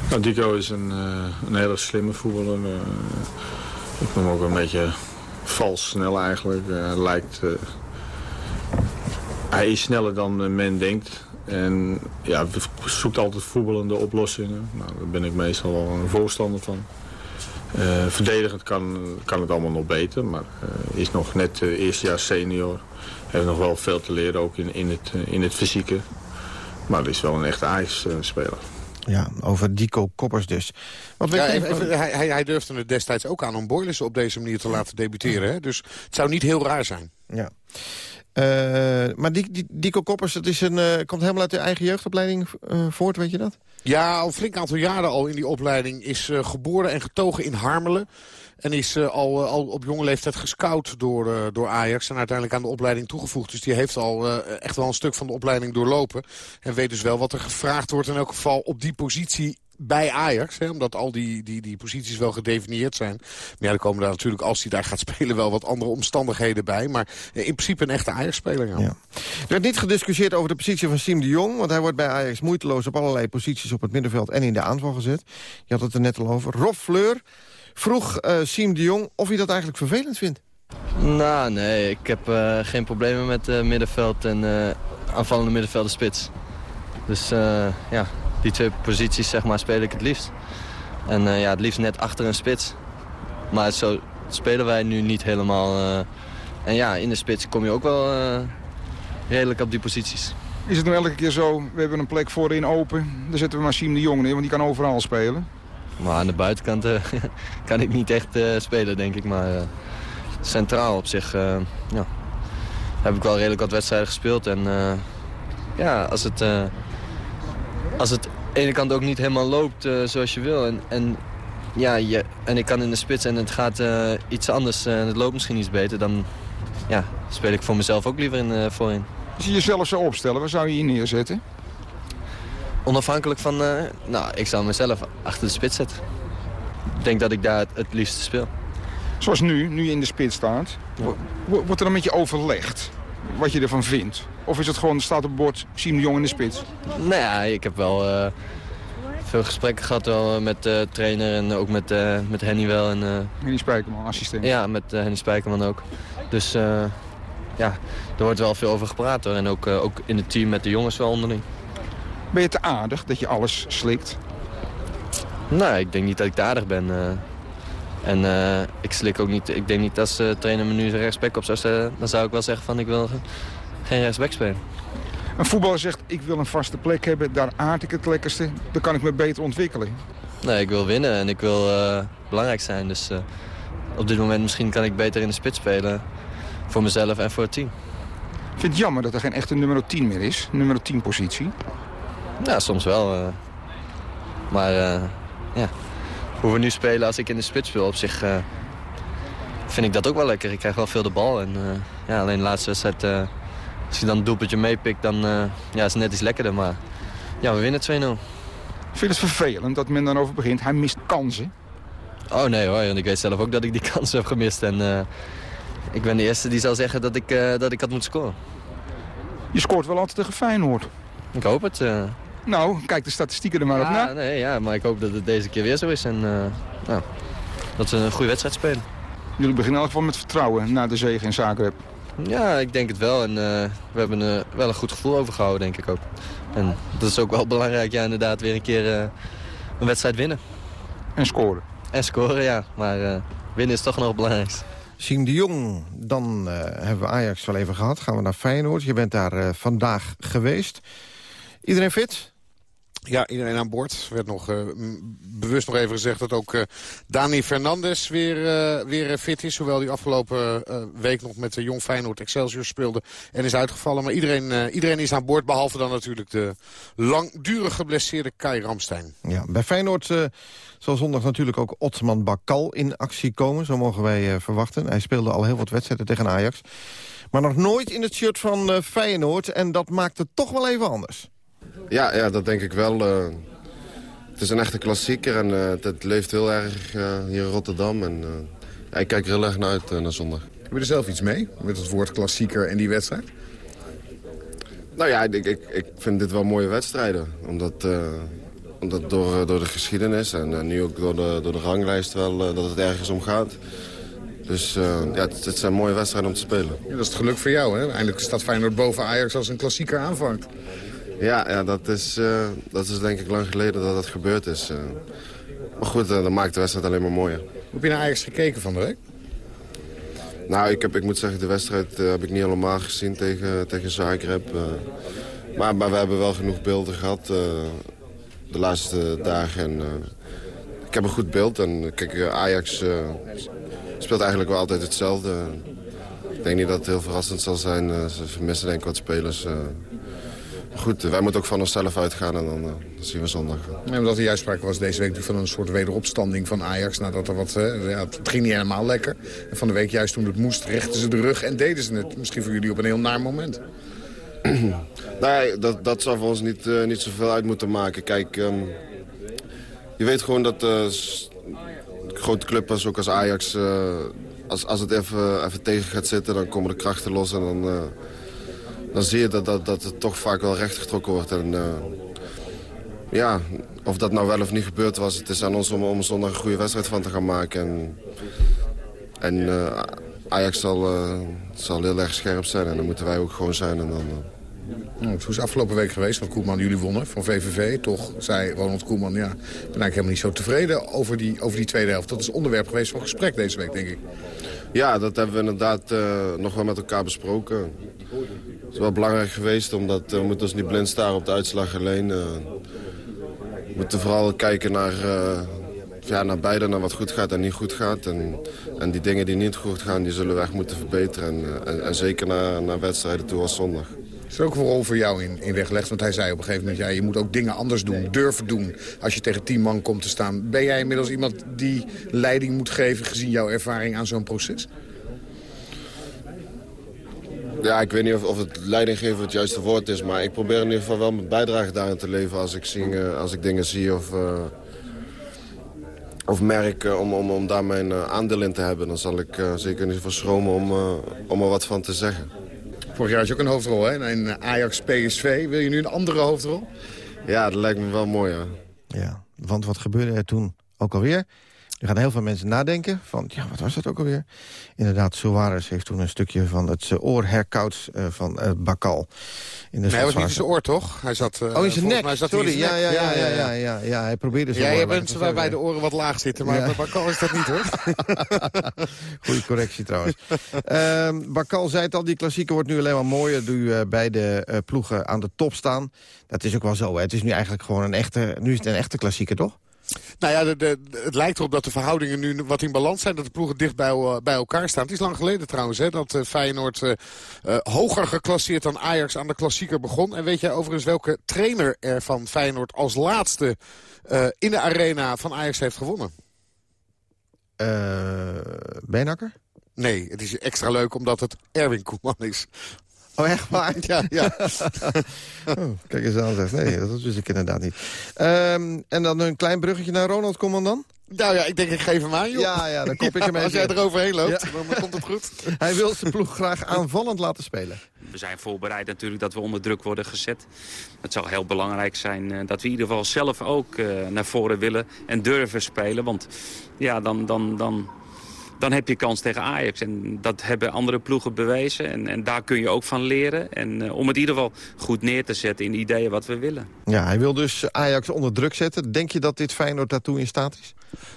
Nou, Dico is een, uh, een hele slimme voetballer. Uh, ik noem hem ook een beetje vals snel eigenlijk. Hij lijkt hij is sneller dan men denkt. En ja, zoekt altijd voetballende oplossingen. Nou, daar ben ik meestal wel een voorstander van. Uh, verdedigend kan, kan het allemaal nog beter. Maar uh, is nog net uh, eerste jaar senior. Heeft nog wel veel te leren, ook in, in, het, in het fysieke. Maar is wel een echte ijsspeler. Ja, over Dico Koppers dus. Wat ja, even, even, hij, hij, hij durfde het destijds ook aan om Boylissen op deze manier te laten debuteren. Hè? Dus het zou niet heel raar zijn. Ja. Uh, maar die, die, Dico Koppers, dat is een, uh, komt helemaal uit de eigen jeugdopleiding uh, voort, weet je dat? Ja, al een flink aantal jaren al in die opleiding. Is geboren en getogen in Harmelen. En is al, al op jonge leeftijd gescout door, door Ajax. En uiteindelijk aan de opleiding toegevoegd. Dus die heeft al echt wel een stuk van de opleiding doorlopen. En weet dus wel wat er gevraagd wordt in elk geval op die positie bij Ajax. Hè, omdat al die, die, die posities wel gedefinieerd zijn. Maar ja, er komen daar natuurlijk, als hij daar gaat spelen... wel wat andere omstandigheden bij. Maar in principe een echte Ajax-speler. Ja. Er werd niet gediscussieerd over de positie van Siem de Jong... want hij wordt bij Ajax moeiteloos op allerlei posities op het middenveld... en in de aanval gezet. Je had het er net al over. Rob Fleur vroeg uh, Siem de Jong of hij dat eigenlijk vervelend vindt. Nou, nee. Ik heb uh, geen problemen met uh, middenveld en uh, aanvallende middenveld en spits. Dus ja, die twee posities zeg maar, speel ik het liefst. En ja, het liefst net achter een spits. Maar zo spelen wij nu niet helemaal. en ja, in de spits kom je ook wel redelijk op die posities. Is het nou elke keer zo, we hebben een plek voorin open... dan zetten we maar Siem de Jong neer, want die kan overal spelen? Maar aan de buitenkant kan ik niet echt spelen, denk ik. Maar centraal op zich ja, heb ik wel redelijk wat wedstrijden gespeeld. En ja, als het, als het ene kant ook niet helemaal loopt zoals je wil... En, en, ja, je, en ik kan in de spits en het gaat iets anders en het loopt misschien iets beter... dan ja, speel ik voor mezelf ook liever in, voorin. Als je jezelf zou opstellen, waar zou je hier neerzetten? Onafhankelijk van... nou, ik zou mezelf achter de spits zetten. Ik denk dat ik daar het, het liefste speel. Zoals nu, nu je in de spits staat. Wordt er dan met je overlegd wat je ervan vindt? Of is het gewoon, staat op het bord, Siem de Jong in de spits? Nou ja, ik heb wel uh, veel gesprekken gehad wel met de trainer en ook met, uh, met Henny wel. En, Henny Spijkerman, assistent. Ja, met Henny Spijkerman ook. Dus ja, er wordt wel veel over gepraat hoor. En ook, ook in het team met de jongens wel onderling. Ben je te aardig dat je alles slikt? Nee, ik denk niet dat ik te aardig ben. En uh, ik slik ook niet. Ik denk niet als de trainer me nu rechtsback op zou stellen. Dan zou ik wel zeggen van ik wil geen rechtsback spelen. Een voetballer zegt ik wil een vaste plek hebben. Daar aard ik het lekkerste. Dan kan ik me beter ontwikkelen. Nee, ik wil winnen en ik wil uh, belangrijk zijn. Dus uh, op dit moment misschien kan ik beter in de spits spelen. Voor mezelf en voor het team. Ik vind het jammer dat er geen echte nummer 10 meer is. Nummer 10 positie. Ja, soms wel. maar ja, hoe we nu spelen als ik in de spits speel op zich... Vind ik dat ook wel lekker. Ik krijg wel veel de bal. En, ja, alleen de laatste wedstrijd, als je dan een doelpuntje meepikt, dan ja, is het net iets lekkerder. Maar ja, we winnen 2-0. Vind je het vervelend dat men dan over begint? Hij mist kansen. Oh nee hoor, want ik weet zelf ook dat ik die kansen heb gemist. En ik ben de eerste die zal zeggen dat ik, dat ik had moeten scoren. Je scoort wel altijd tegen Feyenoord. Ik hoop het. Nou, kijk de statistieken er maar ja, op na. Nee, ja, maar ik hoop dat het deze keer weer zo is. En uh, nou, dat we een goede wedstrijd spelen. Jullie beginnen in elk geval met vertrouwen na de zege in Zagreb. Ja, ik denk het wel. En uh, we hebben uh, wel een goed gevoel overgehouden, denk ik ook. En dat is ook wel belangrijk, ja, inderdaad, weer een keer een wedstrijd winnen. En scoren. En scoren, ja. Maar winnen is toch nog het belangrijkste. Siem de Jong, dan hebben we Ajax wel even gehad. Gaan we naar Feyenoord. Je bent daar vandaag geweest. Iedereen fit? Ja, iedereen aan boord. Er werd nog uh, bewust nog even gezegd dat ook uh, Dani Fernandes weer, uh, weer fit is. Hoewel hij afgelopen week nog met de Jong Feyenoord Excelsior speelde en is uitgevallen. Maar iedereen, iedereen is aan boord, behalve dan natuurlijk de langdurig geblesseerde Kai Ramstein. Ja, bij Feyenoord zal zondag natuurlijk ook Otman Bakal in actie komen. Zo mogen wij verwachten. Hij speelde al heel wat wedstrijden tegen Ajax. Maar nog nooit in het shirt van Feyenoord. En dat maakt het toch wel even anders. Ja, ja, dat denk ik wel. Uh, het is een echte klassieker en uh, het, het, leeft heel erg uh, hier in Rotterdam. En, ja, ik kijk er heel erg naar uit naar zondag. Heb je er zelf iets mee met het woord klassieker en die wedstrijd? Nou ja, ik, ik, ik vind dit wel mooie wedstrijden. Omdat, omdat door, door de geschiedenis en nu ook door de, door de ranglijst wel dat het ergens om gaat. Dus ja, het, het, zijn mooie wedstrijden om te spelen. Ja, dat is het geluk voor jou, hè? Eindelijk staat Feyenoord boven Ajax als een klassieker aanvangt. Ja, ja dat, is, uh, dat is denk ik lang geleden dat dat gebeurd is. Uh, maar goed, uh, dat maakt de wedstrijd alleen maar mooier. Hoe heb je naar Ajax gekeken van de week? Nou, ik, heb, ik moet zeggen, de wedstrijd heb ik niet helemaal gezien tegen, tegen Zagreb. maar, maar we hebben wel genoeg beelden gehad de laatste dagen. En, ik heb een goed beeld en kijk, Ajax speelt eigenlijk wel altijd hetzelfde. Ik denk niet dat het heel verrassend zal zijn. ze vermissen denk ik wat spelers goed, wij moeten ook van onszelf uitgaan en dan, dan zien we zondag. Ja, omdat er juist sprake was deze week van een soort wederopstanding van Ajax. Nadat er wat, uh, ja, het ging niet helemaal lekker. En van de week juist toen het moest, rechten ze de rug en deden ze het. Misschien voor jullie op een heel naar moment. nee, dat, dat zou voor ons niet, uh, niet zoveel uit moeten maken. Kijk, um, je weet gewoon dat uh, grote clubs, ook als Ajax... Uh, als, als het even, even tegen gaat zitten, dan komen de krachten los. En dan, dan zie je dat, dat, dat het toch vaak wel recht getrokken wordt. En, ja, of dat nou wel of niet gebeurd was... het is aan ons om, om zondag een goede wedstrijd van te gaan maken. En, en Ajax zal, zal heel erg scherp zijn. En dan moeten wij ook gewoon zijn. En dan, nou, het was afgelopen week geweest, want Koeman, jullie wonnen van VVV. Toch zei Ronald Koeman, ja, ik ben eigenlijk helemaal niet zo tevreden over die, over die tweede helft. Dat is onderwerp geweest van gesprek deze week, denk ik. Ja, dat hebben we inderdaad uh, nog wel met elkaar besproken. Het is wel belangrijk geweest, omdat uh, we moeten ons niet blind staren op de uitslag alleen. Uh, we moeten vooral kijken naar, ja, naar beide, naar wat goed gaat en niet goed gaat. En, en die dingen die niet goed gaan, die zullen we echt moeten verbeteren. En, en, en zeker naar, naar wedstrijden toe als zondag. Is ook een rol voor jou in, in weggelegd? Want hij zei op een gegeven moment, ja, je moet ook dingen anders doen, durven doen. Als je tegen tien man komt te staan. Ben jij inmiddels iemand die leiding moet geven gezien jouw ervaring aan zo'n proces? Ja, ik weet niet of, of het leidinggeven het juiste woord is. Maar ik probeer in ieder geval wel mijn bijdrage daarin te leveren als ik, zie, uh, als ik dingen zie of, uh, of merk uh, om, om, om daar mijn aandeel in te hebben. Dan zal ik zeker niet verschromen om, om er wat van te zeggen. Vorig jaar had je ook een hoofdrol, hè? In Ajax PSV. Wil je nu een andere hoofdrol? Ja, dat lijkt me wel mooi, ja. Ja, want wat gebeurde er toen ook alweer? Er gaan heel veel mensen nadenken van, ja, wat was dat ook alweer? Inderdaad, Suarez heeft toen een stukje van het eh, oor herkoud uh, van Bakal. In de nee, hij was niet in zijn oor, toch? Hij zat, uh, oh, in zijn nek, zat sorry. Ja, ja, ja, ja, ja, ja, ja, hij probeerde zijn Ja, je bent waarbij de oren wat laag zitten, maar Bakal is dat niet, hoor. Goeie correctie, trouwens. um, Bakal zei het al, die klassieker wordt nu alleen maar mooier... nu uh, beide uh, ploegen aan de top staan. Dat is ook wel zo, hè. Het is nu eigenlijk gewoon een echte... Nu is het een echte klassieker, toch? Nou ja, de, de, het lijkt erop dat de verhoudingen nu wat in balans zijn. Dat de ploegen dicht bij, uh, bij elkaar staan. Het is lang geleden trouwens hè, dat uh, Feyenoord uh, hoger geclasseerd dan Ajax aan de klassieker begon. En weet jij overigens welke trainer er van Feyenoord als laatste in de arena van Ajax heeft gewonnen? Benakker? Nee, het is extra leuk omdat het Erwin Koeman is. Oh, echt waar? Ja, ja. oh, kijk eens aan. Nee, dat wist ik inderdaad niet. Um, en dan een klein bruggetje naar Ronald Koeman dan? Nou ja, ik denk ik geef hem aan, joh. Ja, ja, dan kop ik hem even. Als jij er overheen loopt, ja. dan komt het goed. Hij wil zijn ploeg graag aanvallend laten spelen. We zijn voorbereid natuurlijk dat we onder druk worden gezet. Het zal heel belangrijk zijn uh, dat we in ieder geval zelf ook uh, naar voren willen en durven spelen. Want ja, dan, dan, dan dan heb je kans tegen Ajax. En dat hebben andere ploegen bewezen. En, en daar kun je ook van leren. En uh, om het in ieder geval goed neer te zetten in de ideeën wat we willen. Ja, hij wil dus Ajax onder druk zetten. Denk je dat dit Feyenoord daartoe in staat is?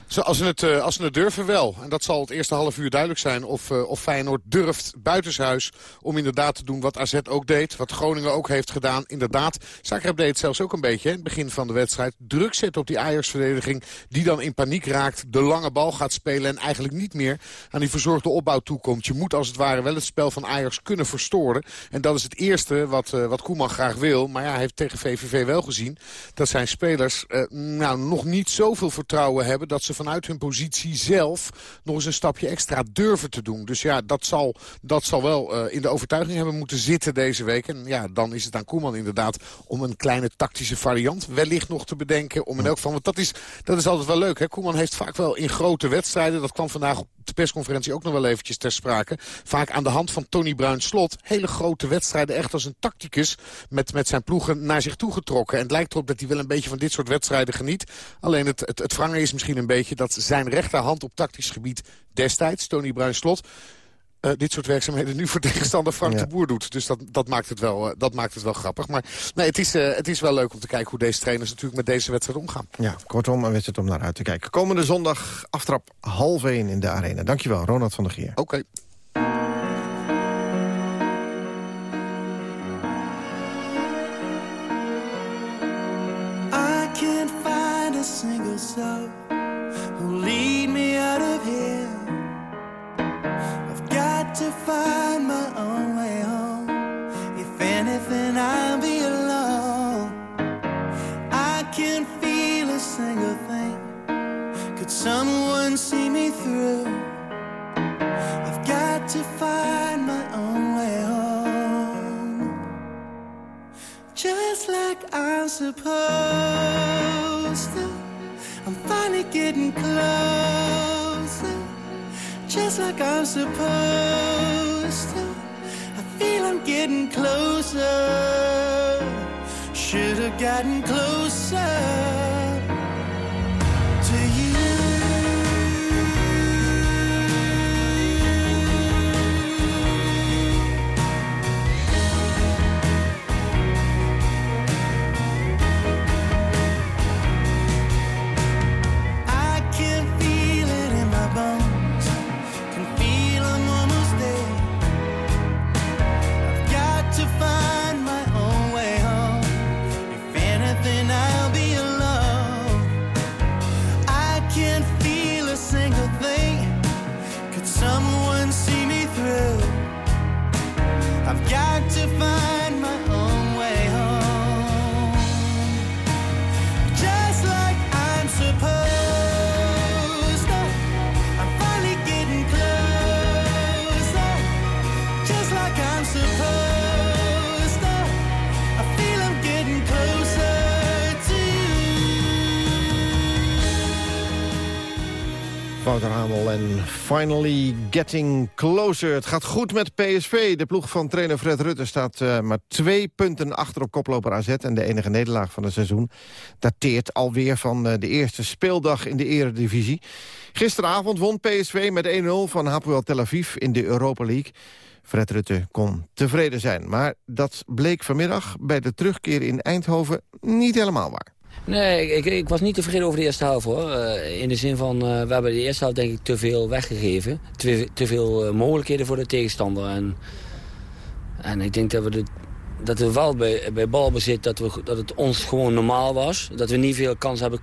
Zo, als, ze het, uh, als ze het durven wel. En dat zal het eerste half uur duidelijk zijn of, uh, of Feyenoord durft buitenshuis... om inderdaad te doen wat AZ ook deed. Wat Groningen ook heeft gedaan. Inderdaad, Zagreb deed het zelfs ook een beetje. in het begin van de wedstrijd. Druk zetten op die Ajax-verdediging. Die dan in paniek raakt. De lange bal gaat spelen. En eigenlijk niet meer aan die verzorgde opbouw toekomt. Je moet als het ware wel het spel van Ajax kunnen verstoren. En dat is het eerste wat, uh, wat Koeman graag wil. Maar ja, hij heeft tegen VVV wel gezien dat zijn spelers nou, nog niet zoveel vertrouwen hebben dat ze vanuit hun positie zelf nog eens een stapje extra durven te doen. Dus ja, dat zal, dat zal wel uh, in de overtuiging hebben moeten zitten deze week. En ja, dan is het aan Koeman inderdaad om een kleine tactische variant wellicht nog te bedenken. Om in elk geval, want dat is, dat is altijd wel leuk. Hè? Koeman heeft vaak wel in grote wedstrijden, dat kwam vandaag op de persconferentie ook nog wel eventjes ter sprake. Vaak aan de hand van Tony Bruin-Slot. Hele grote wedstrijden, echt als een tacticus met, met zijn ploegen naar zich toe getrokken. En het lijkt erop dat hij wel een beetje van dit soort wedstrijden geniet. Alleen het, het, het wrangen is misschien een beetje dat zijn rechterhand op tactisch gebied destijds, Tony Bruin-Slot... Uh, dit soort werkzaamheden nu voor tegenstander Frank ja. de Boer doet. Dus dat, dat, maakt het wel, uh, dat maakt het wel grappig. Maar nee, het is, uh, het is wel leuk om te kijken hoe deze trainers natuurlijk met deze wedstrijd omgaan. Ja, kortom, een wedstrijd om naar uit te kijken. Komende zondag aftrap half 1 in de arena. Dankjewel, Ronald van der Geer. Oké. Okay. To find my own way home. If anything, I'll be alone. I can't feel a single thing. Could someone see me through? I've got to find my own way home. Just like I'm supposed to. I'm finally getting closer, just like I'm supposed to. I feel I'm getting closer, should have gotten closer Finally Getting Closer. Het gaat goed met PSV. De ploeg van trainer Fred Rutte staat eh, maar twee punten achter op koploper AZ. En de enige nederlaag van het seizoen dateert alweer van eh, de eerste speeldag in de eredivisie. Gisteravond won PSV met 1-0 van Hapoel Tel Aviv in de Europa League. Fred Rutte kon tevreden zijn. Maar dat bleek vanmiddag bij de terugkeer in Eindhoven niet helemaal waar. Nee, ik, ik was niet tevreden over de eerste helft hoor. Eh, in de zin van, eh, we hebben de eerste helft denk ik te veel weggegeven. Te, veel eh, mogelijkheden voor de tegenstander. En, en ik denk dat we, de, dat we wel bij, bij balbezit, dat, we, dat het ons gewoon normaal was. Dat we niet veel kans hebben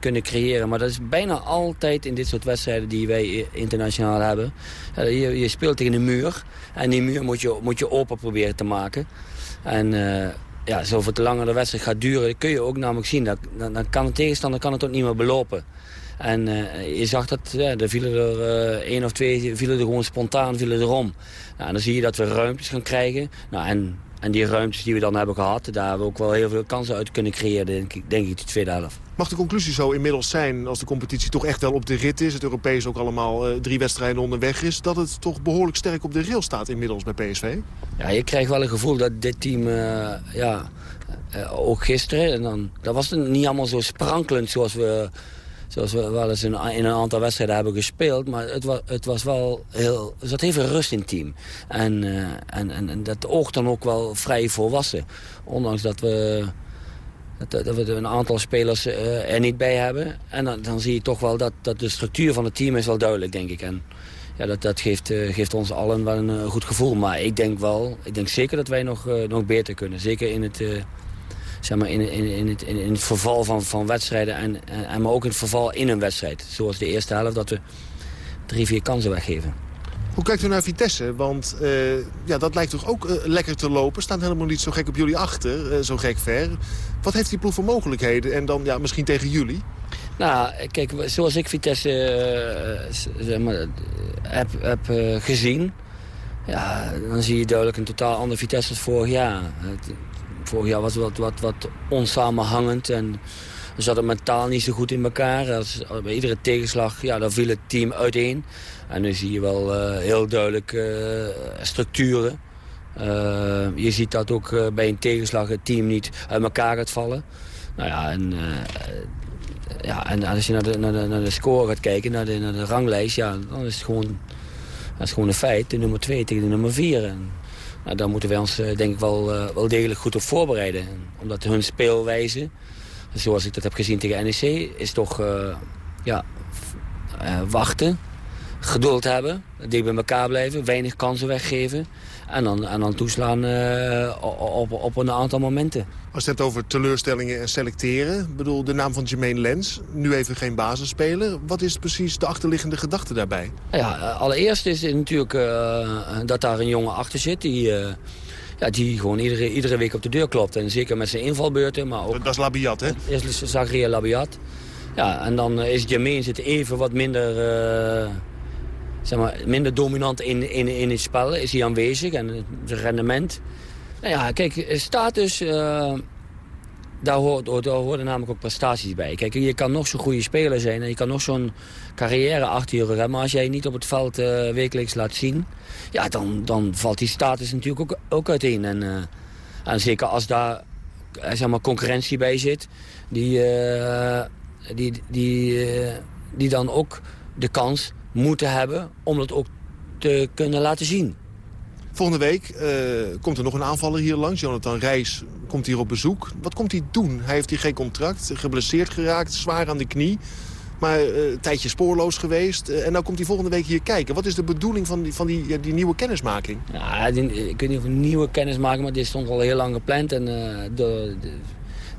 kunnen, creëren. Maar dat is bijna altijd in dit soort wedstrijden die wij internationaal hebben. Je, je speelt tegen een muur. En die muur moet je, moet je open proberen te maken. En ja, zoveel te langer de wedstrijd gaat duren, kun je ook namelijk zien. Dat, dan, kan de tegenstander kan het ook niet meer belopen. En uh, je zag dat, ja, er vielen er uh, één of twee vielen er gewoon spontaan vielen erom. Nou, dan zie je dat we ruimtes gaan krijgen. Nou, en, en die ruimtes die we dan hebben gehad, daar hebben we ook wel heel veel kansen uit kunnen creëren, denk ik, denk ik de tweede helft. Mag de conclusie zo inmiddels zijn, als de competitie toch echt wel op de rit is... het Europees ook allemaal uh, drie wedstrijden onderweg is... dat het toch behoorlijk sterk op de rail staat inmiddels bij PSV? Ja, je krijgt wel een gevoel dat dit team, uh, ja, uh, ook gisteren... En dan, dat was het niet allemaal zo sprankelend zoals we, zoals we wel eens in, een aantal wedstrijden hebben gespeeld. Maar het was, het was wel heel... Er zat heel veel rust in het team. En, en, en, en dat oogt dan ook wel vrij volwassen. Ondanks dat we dat, we een aantal spelers uh, er niet bij hebben. En dan, dan, zie je toch wel dat, dat de structuur van het team is wel duidelijk, denk ik. En ja, dat, dat geeft, uh, geeft ons allen wel een goed gevoel. Maar ik denk wel, ik denk zeker dat wij nog, nog beter kunnen. Zeker in het, zeg maar in, in, in, het, in, in het verval van, van wedstrijden. En, en, en, maar ook in het verval in een wedstrijd. Zoals de eerste helft, dat we drie, vier kansen weggeven. Hoe kijkt u naar Vitesse? Want uh, ja, dat lijkt toch ook uh, lekker te lopen. Staan helemaal niet zo gek op jullie achter, uh, zo gek ver. Wat heeft die ploeg voor mogelijkheden? En dan ja, misschien tegen jullie? Nou, kijk, zoals ik Vitesse zeg maar, heb, heb gezien... Ja, dan zie je duidelijk een totaal ander Vitesse als vorig jaar. Het, vorig jaar was het wat, wat, onsamenhangend en... Ze zaten mentaal niet zo goed in elkaar. Als, bij iedere tegenslag ja, dan viel het team uiteen. En nu zie je wel uh, heel duidelijk uh, structuren. Uh, je ziet dat ook bij een tegenslag het team niet uit elkaar gaat vallen. Nou ja, en, ja, als je naar de, naar, de, naar de score gaat kijken, naar de, naar de ranglijst... Ja, dan is het gewoon, dat is gewoon een feit. De nummer 2 tegen de nummer 4. Nou, daar moeten wij ons denk ik wel, wel degelijk goed op voorbereiden. En, omdat hun speelwijze, zoals ik dat heb gezien tegen NEC... is toch ja, wachten geduld hebben, dicht bij elkaar blijven, weinig kansen weggeven... en dan, en dan toeslaan uh, op, op een aantal momenten. Als je het hebt over teleurstellingen en selecteren... Ik bedoel, de naam van Jermaine Lens, nu even geen basisspeler. Wat is precies de achterliggende gedachte daarbij? Ja, allereerst is het natuurlijk uh, dat daar een jongen achter zit... die, uh, ja, die gewoon iedere, iedere week op de deur klopt. En zeker met zijn invalbeurten. Maar ook, dat is Labiat, hè? Is Zagria Labiat. Ja, en dan is Jermaine zit even wat minder zeg maar, minder dominant in, in, in het spel is hij aanwezig en het rendement. Nou ja, kijk, status, uh, daar, hoort, daar horen namelijk ook prestaties bij. Kijk, je kan nog zo'n goede speler zijn en je kan nog zo'n carrière achter je rug hebben. Maar als jij niet op het veld uh, wekelijks laat zien, ja, dan, dan valt die status natuurlijk ook, ook uiteen. En, uh, en zeker als daar zeg maar, concurrentie bij zit, die, die, die, die dan ook de kans moeten hebben om dat ook te kunnen laten zien. Volgende week uh, komt er nog een aanvaller hier langs. Jonathan Reis komt hier op bezoek. Wat komt hij doen? Hij heeft hier geen contract, geblesseerd geraakt, zwaar aan de knie. Maar uh, een tijdje spoorloos geweest. Uh, en nou komt hij volgende week hier kijken. Wat is de bedoeling van die, van die, die nieuwe kennismaking? Ja, die, ik weet niet of een nieuwe kennismaking, maar dit stond al heel lang gepland. En door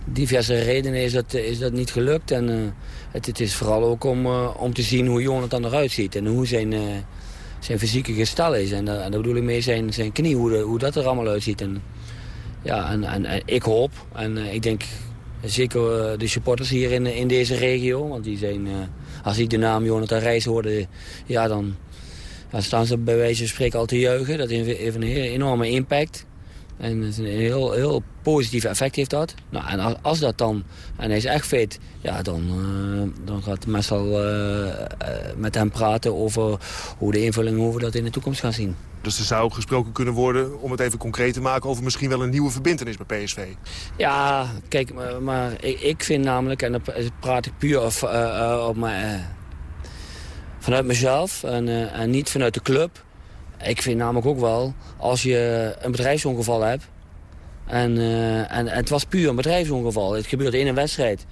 diverse redenen is dat, is dat niet gelukt. En het, is vooral ook om, om te zien hoe Jonathan eruit ziet. En hoe zijn zijn fysieke gestel is. En, daar bedoel ik mee zijn, zijn knie, hoe, hoe dat er allemaal uitziet. En, ja, en, en, ik hoop, en ik denk zeker de supporters hier in, in deze regio... want die zijn, als die de naam Jonathan Reis hoorden, ja, dan, dan staan ze bij wijze van spreken al te juichen. Dat heeft een enorme impact. En het is een heel, heel positief effect heeft dat. Nou, en als, dat dan, en hij is echt fit, ja, dan, uh, dan gaat Messel uh, uh, met hem praten over hoe de invulling, hoe we dat in de toekomst gaan zien. Dus er zou gesproken kunnen worden, om het even concreet te maken... over misschien wel een nieuwe verbindenis bij PSV. Ja, kijk, maar, maar ik, ik, vind namelijk, en dan praat ik puur op, op mijn, vanuit mezelf en, en niet vanuit de club... Ik vind namelijk ook wel, als je een bedrijfsongeval hebt... En, uh, en, en, het was puur een bedrijfsongeval. Het gebeurt in een wedstrijd.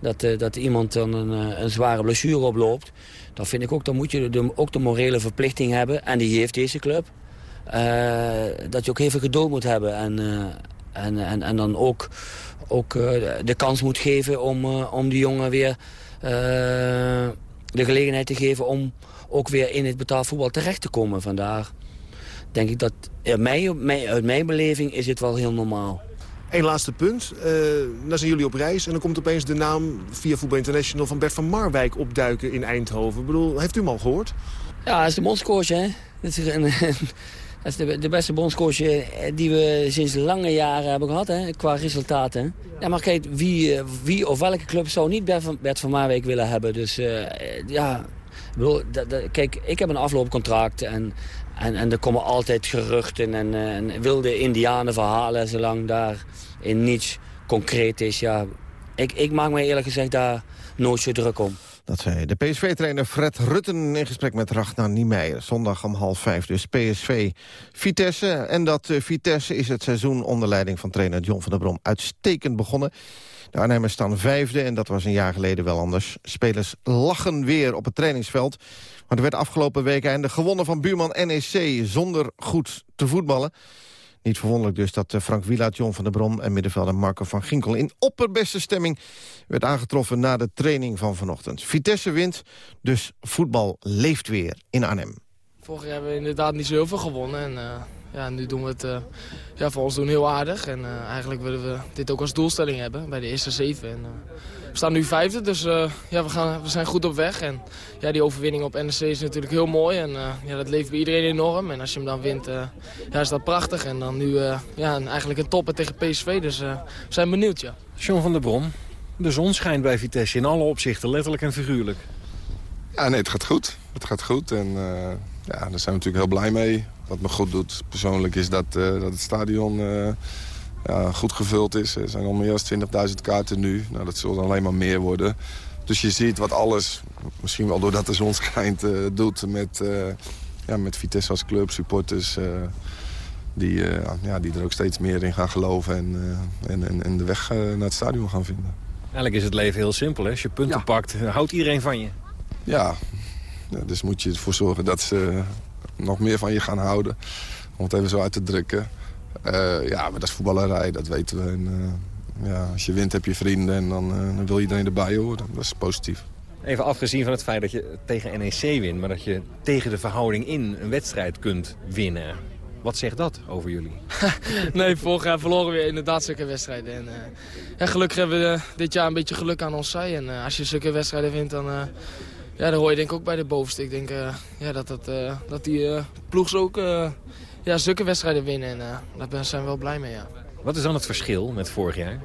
Dat, uh, dat iemand dan een, een, zware blessure oploopt. Dan vind ik ook, dan moet je ook de morele verplichting hebben. En die heeft deze club. Dat je ook veel geduld moet hebben. En, en, en, en dan ook, ook de kans moet geven om, om die jongen weer de gelegenheid te geven... om ook weer in het betaalvoetbal terecht te komen. Vandaar denk ik dat, uit mijn, uit mijn beleving is het wel heel normaal. Eén laatste punt. Uh, dan zijn jullie op reis en dan komt opeens de naam via Voetbal International van Bert van Marwijk opduiken in Eindhoven. Ik bedoel, heeft u hem al gehoord? Ja, dat is de bondscoach, hè. Dat is, een, dat is de, de, beste bondscoach die we sinds lange jaren hebben gehad, hè, qua resultaten. Ja, maar kijk, wie, wie of welke club zou niet Bert van, Bert van Marwijk willen hebben? Dus uh, ja, kijk, ik heb een afloopcontract en, en, en er komen altijd geruchten en, en wilde indianenverhalen... zolang daar in niets concreet is. Ja, ik, ik maak me eerlijk gezegd daar nooit zo druk om. Dat zei de PSV-trainer Fred Rutten in gesprek met Ragnar Niemeyer. Zondag om half vijf dus PSV Vitesse. En dat uh, Vitesse is het seizoen onder leiding van trainer John van der Brom uitstekend begonnen. De Arnhemmers staan vijfde en dat was een jaar geleden wel anders. Spelers lachen weer op het trainingsveld. Maar er werd afgelopen week einde gewonnen van buurman NEC... zonder goed te voetballen. Niet verwonderlijk dus dat eh, Frank Wielaert, John van der Brom... en middenvelder Marco van Ginkel in opperbeste stemming... werd aangetroffen na de training van vanochtend. Vitesse wint, dus voetbal leeft weer in Arnhem. Vorig jaar hebben we inderdaad niet zo heel veel gewonnen. En, uh, ja, nu doen we het uh, ja, voor ons doen heel aardig. En uh, eigenlijk willen we dit ook als doelstelling hebben bij de eerste zeven. En, we staan nu vijfde, dus ja, we, gaan, we zijn goed op weg. En ja, die overwinning op NEC is natuurlijk heel mooi. En ja, dat leeft bij iedereen enorm. En als je hem dan wint, ja, is dat prachtig. En dan nu ja, eigenlijk een topper tegen PSV. Dus we zijn benieuwd, ja. John van der Bron, de zon schijnt bij Vitesse in alle opzichten, letterlijk en figuurlijk. Ja, nee, het gaat goed. Het gaat goed en ja, daar zijn we natuurlijk heel blij mee. Wat me goed doet persoonlijk is dat, uh, dat het stadion uh, ja, goed gevuld is. Er zijn al meer dan 20.000 kaarten nu. Nou, dat zullen alleen maar meer worden. Dus je ziet wat alles, misschien wel doordat de zon schijnt, uh, doet met, ja, met Vitesse als club, supporters... die, ja, die er ook steeds meer in gaan geloven en, en, en, de weg naar het stadion gaan vinden. Eigenlijk is het leven heel simpel. Hè? Als je punten pakt, houdt iedereen van je. Ja, dus moet je ervoor zorgen dat ze nog meer van je gaan houden. Om het even zo uit te drukken. Uh, ja, maar dat is voetballerij, dat weten we. En, uh, ja, als je wint heb je vrienden en dan, uh, dan wil iedereen erbij horen. Dat is positief. Even afgezien van het feit dat je tegen NEC wint... maar dat je tegen de verhouding in een wedstrijd kunt winnen. Wat zegt dat over jullie? nee, vorig jaar verloren we inderdaad zulke wedstrijden. En, ja, gelukkig hebben we dit jaar een beetje geluk aan ons zij. En als je zulke wedstrijden wint, dan ja, dat hoor je denk ik ook bij de bovenste. Ik denk uh, ja, dat, dat, uh, dat die uh, ploegs ook ja, zulke wedstrijden winnen. En daar zijn we wel blij mee, ja. Wat is dan het verschil met vorig jaar?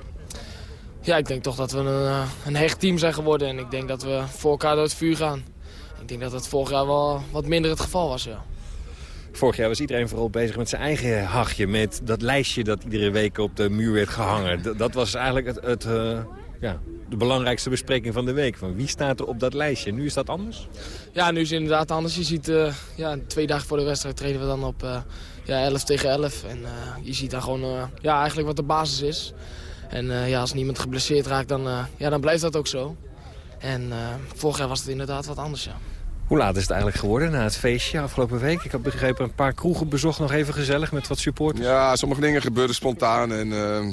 ja, ik denk toch dat we een, een hecht team zijn geworden. En ik denk dat we voor elkaar door het vuur gaan. Ik denk dat dat vorig jaar wel wat minder het geval was, ja. Vorig jaar was iedereen vooral bezig met zijn eigen hachje. Met dat lijstje dat iedere week op de muur werd gehangen. dat was eigenlijk het, het ja, de belangrijkste bespreking van de week. Van wie staat er op dat lijstje? Nu is dat anders? Ja, nu is het inderdaad anders. Je ziet, uh, ja, twee dagen voor de wedstrijd treden we dan op uh, ja, 11 tegen 11. En je ziet daar gewoon ja, eigenlijk wat de basis is. En ja, als niemand geblesseerd raakt, dan, ja, dan blijft dat ook zo. En vorig jaar was het inderdaad wat anders, ja. Hoe laat is het eigenlijk geworden na het feestje afgelopen week? Ik heb begrepen een paar kroegen bezocht nog even gezellig met wat supporters. Ja, sommige dingen gebeuren spontaan. En uh,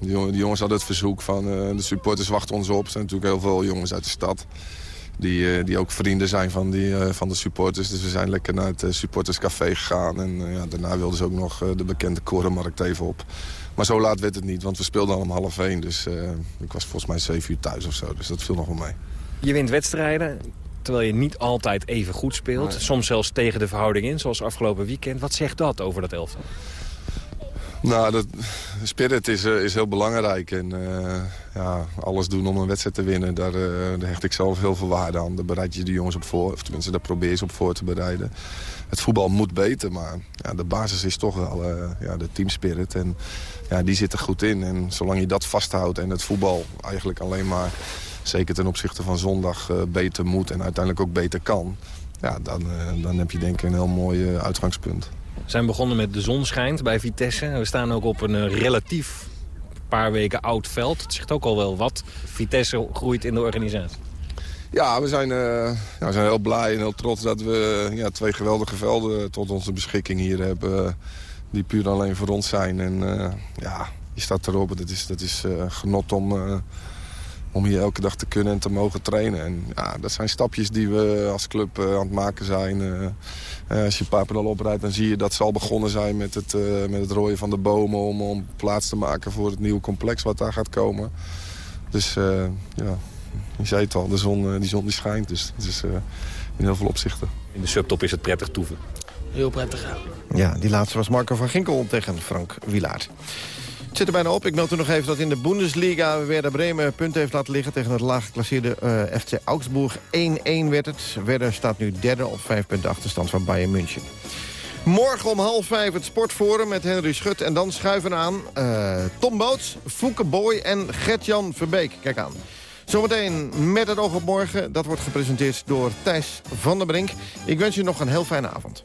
die, jongens hadden het verzoek van uh, de supporters wachten ons op. Er zijn natuurlijk heel veel jongens uit de stad. Die, uh, die ook vrienden zijn van, die, van de supporters. Dus we zijn lekker naar het supporterscafé gegaan. En ja, daarna wilden ze ook nog de bekende korenmarkt even op. Maar zo laat werd het niet, want we speelden al om half één. Dus ik was volgens mij zeven uur thuis of zo. Dus dat viel nog wel mee. Je wint wedstrijden terwijl je niet altijd even goed speelt. Soms zelfs tegen de verhouding in, zoals afgelopen weekend. Wat zegt dat over dat elftal? Nou, de spirit is, uh, is heel belangrijk. En uh, ja, alles doen om een wedstrijd te winnen, daar, uh, daar, hecht ik zelf heel veel waarde aan. Daar bereid je de jongens op voor, of tenminste daar probeer je ze op voor te bereiden. Het voetbal moet beter, maar ja, de basis is toch wel ja, de teamspirit. En ja, die zit er goed in. En zolang je dat vasthoudt en het voetbal eigenlijk alleen maar zeker ten opzichte van zondag uh, beter moet en uiteindelijk ook beter kan... Ja, dan, uh, dan heb je denk ik een heel mooi uh, uitgangspunt. We zijn begonnen met de zon schijnt bij Vitesse. We staan ook op een relatief paar weken oud veld. Het zegt ook al wel wat. Vitesse groeit in de organisatie. Ja, we zijn, ja, we zijn heel blij en heel trots dat we ja, twee geweldige velden tot onze beschikking hier hebben. Die puur alleen voor ons zijn. En ja, je staat erop. Dat is, dat is genot om om hier elke dag te kunnen en te mogen trainen. En ja, dat zijn stapjes die we als club uh, aan het maken zijn. Uh, als je Papendal oprijdt, dan zie je dat ze al begonnen zijn met het, uh, met het rooien van de bomen... Om, om plaats te maken voor het nieuwe complex wat daar gaat komen. Dus ja, je zei het al, de zon, die zon die schijnt. Dus het is in heel veel opzichten. In de subtop is het prettig toeven. Heel prettig, ja. Ja, die laatste was Marco van Ginkel tegen Frank Wilaert. Het zit er bijna op. Ik meld u nog even dat in de Bundesliga Werder Bremen punten heeft laten liggen tegen het laaggeklasseerde uh, FC Augsburg. 1-1 werd het. Werder staat nu derde op vijf punten achterstand van Bayern München. Morgen om half vijf het Sportforum met Henry Schut. En dan schuiven aan uh, Tom Boots, Fouke Boy en Gert-Jan Verbeek. Kijk aan. Zometeen met het oog op morgen. Dat wordt gepresenteerd door Thijs van der Brink. Ik wens u nog een heel fijne avond.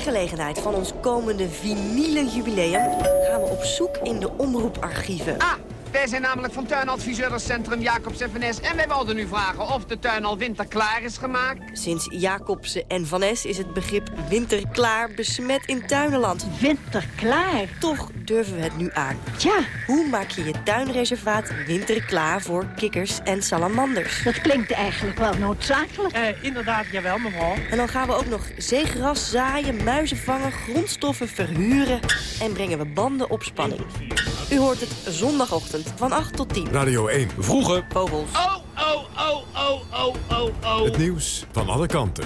Gelegenheid van ons komende vinyle jubileum gaan we op zoek in de omroeparchieven. Ah, wij zijn namelijk van tuinadviseurscentrum Jacobs en Van Es en wij wilden nu vragen of de tuin al winterklaar is gemaakt. Sinds Jacobsen en Van Es is het begrip winterklaar besmet in tuinenland. Winterklaar? Toch durven we het nu aan. Tja. Hoe maak je je tuinreservaat winterklaar voor kikkers en salamanders? Dat klinkt eigenlijk wel noodzakelijk. Uh, inderdaad, jawel mevrouw. En dan gaan we ook nog zeegras zaaien, muizen vangen, grondstoffen verhuren... en brengen we banden op spanning. U hoort het zondagochtend van 8 tot 10. Radio 1. Vroege vogels. Oh, oh, oh, oh, oh, oh, oh. Het nieuws van alle kanten.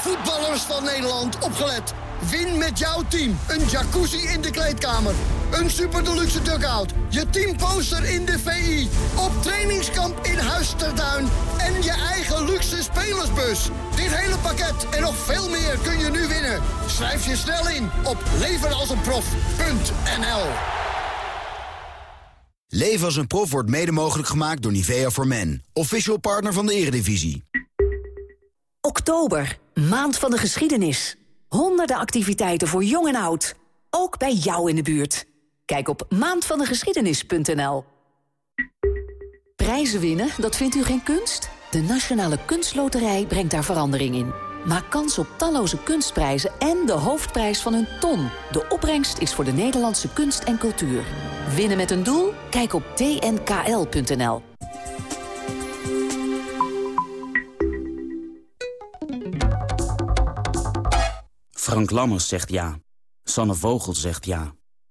Voetballers van Nederland, opgelet. Win met jouw team. Een jacuzzi in de kleedkamer. Een super deluxe dugout. Je teamposter in de VI. Op trainingskamp in Huisterduin. En je eigen luxe spelersbus. Dit hele pakket en nog veel meer kun je nu winnen. Schrijf je snel in op levenalsenprof.nl Leven als een prof wordt mede mogelijk gemaakt door Nivea for Men. Official partner van de Eredivisie. Oktober, maand van de geschiedenis. Honderden activiteiten voor jong en oud. Ook bij jou in de buurt. Kijk op maandvandegeschiedenis.nl. Prijzen winnen, dat vindt u geen kunst? De Nationale Kunstloterij brengt daar verandering in. Maak kans op talloze kunstprijzen en de hoofdprijs van een ton. De opbrengst is voor de Nederlandse kunst en cultuur. Winnen met een doel? Kijk op tnkl.nl. Frank Lammers zegt ja. Sanne Vogel zegt ja.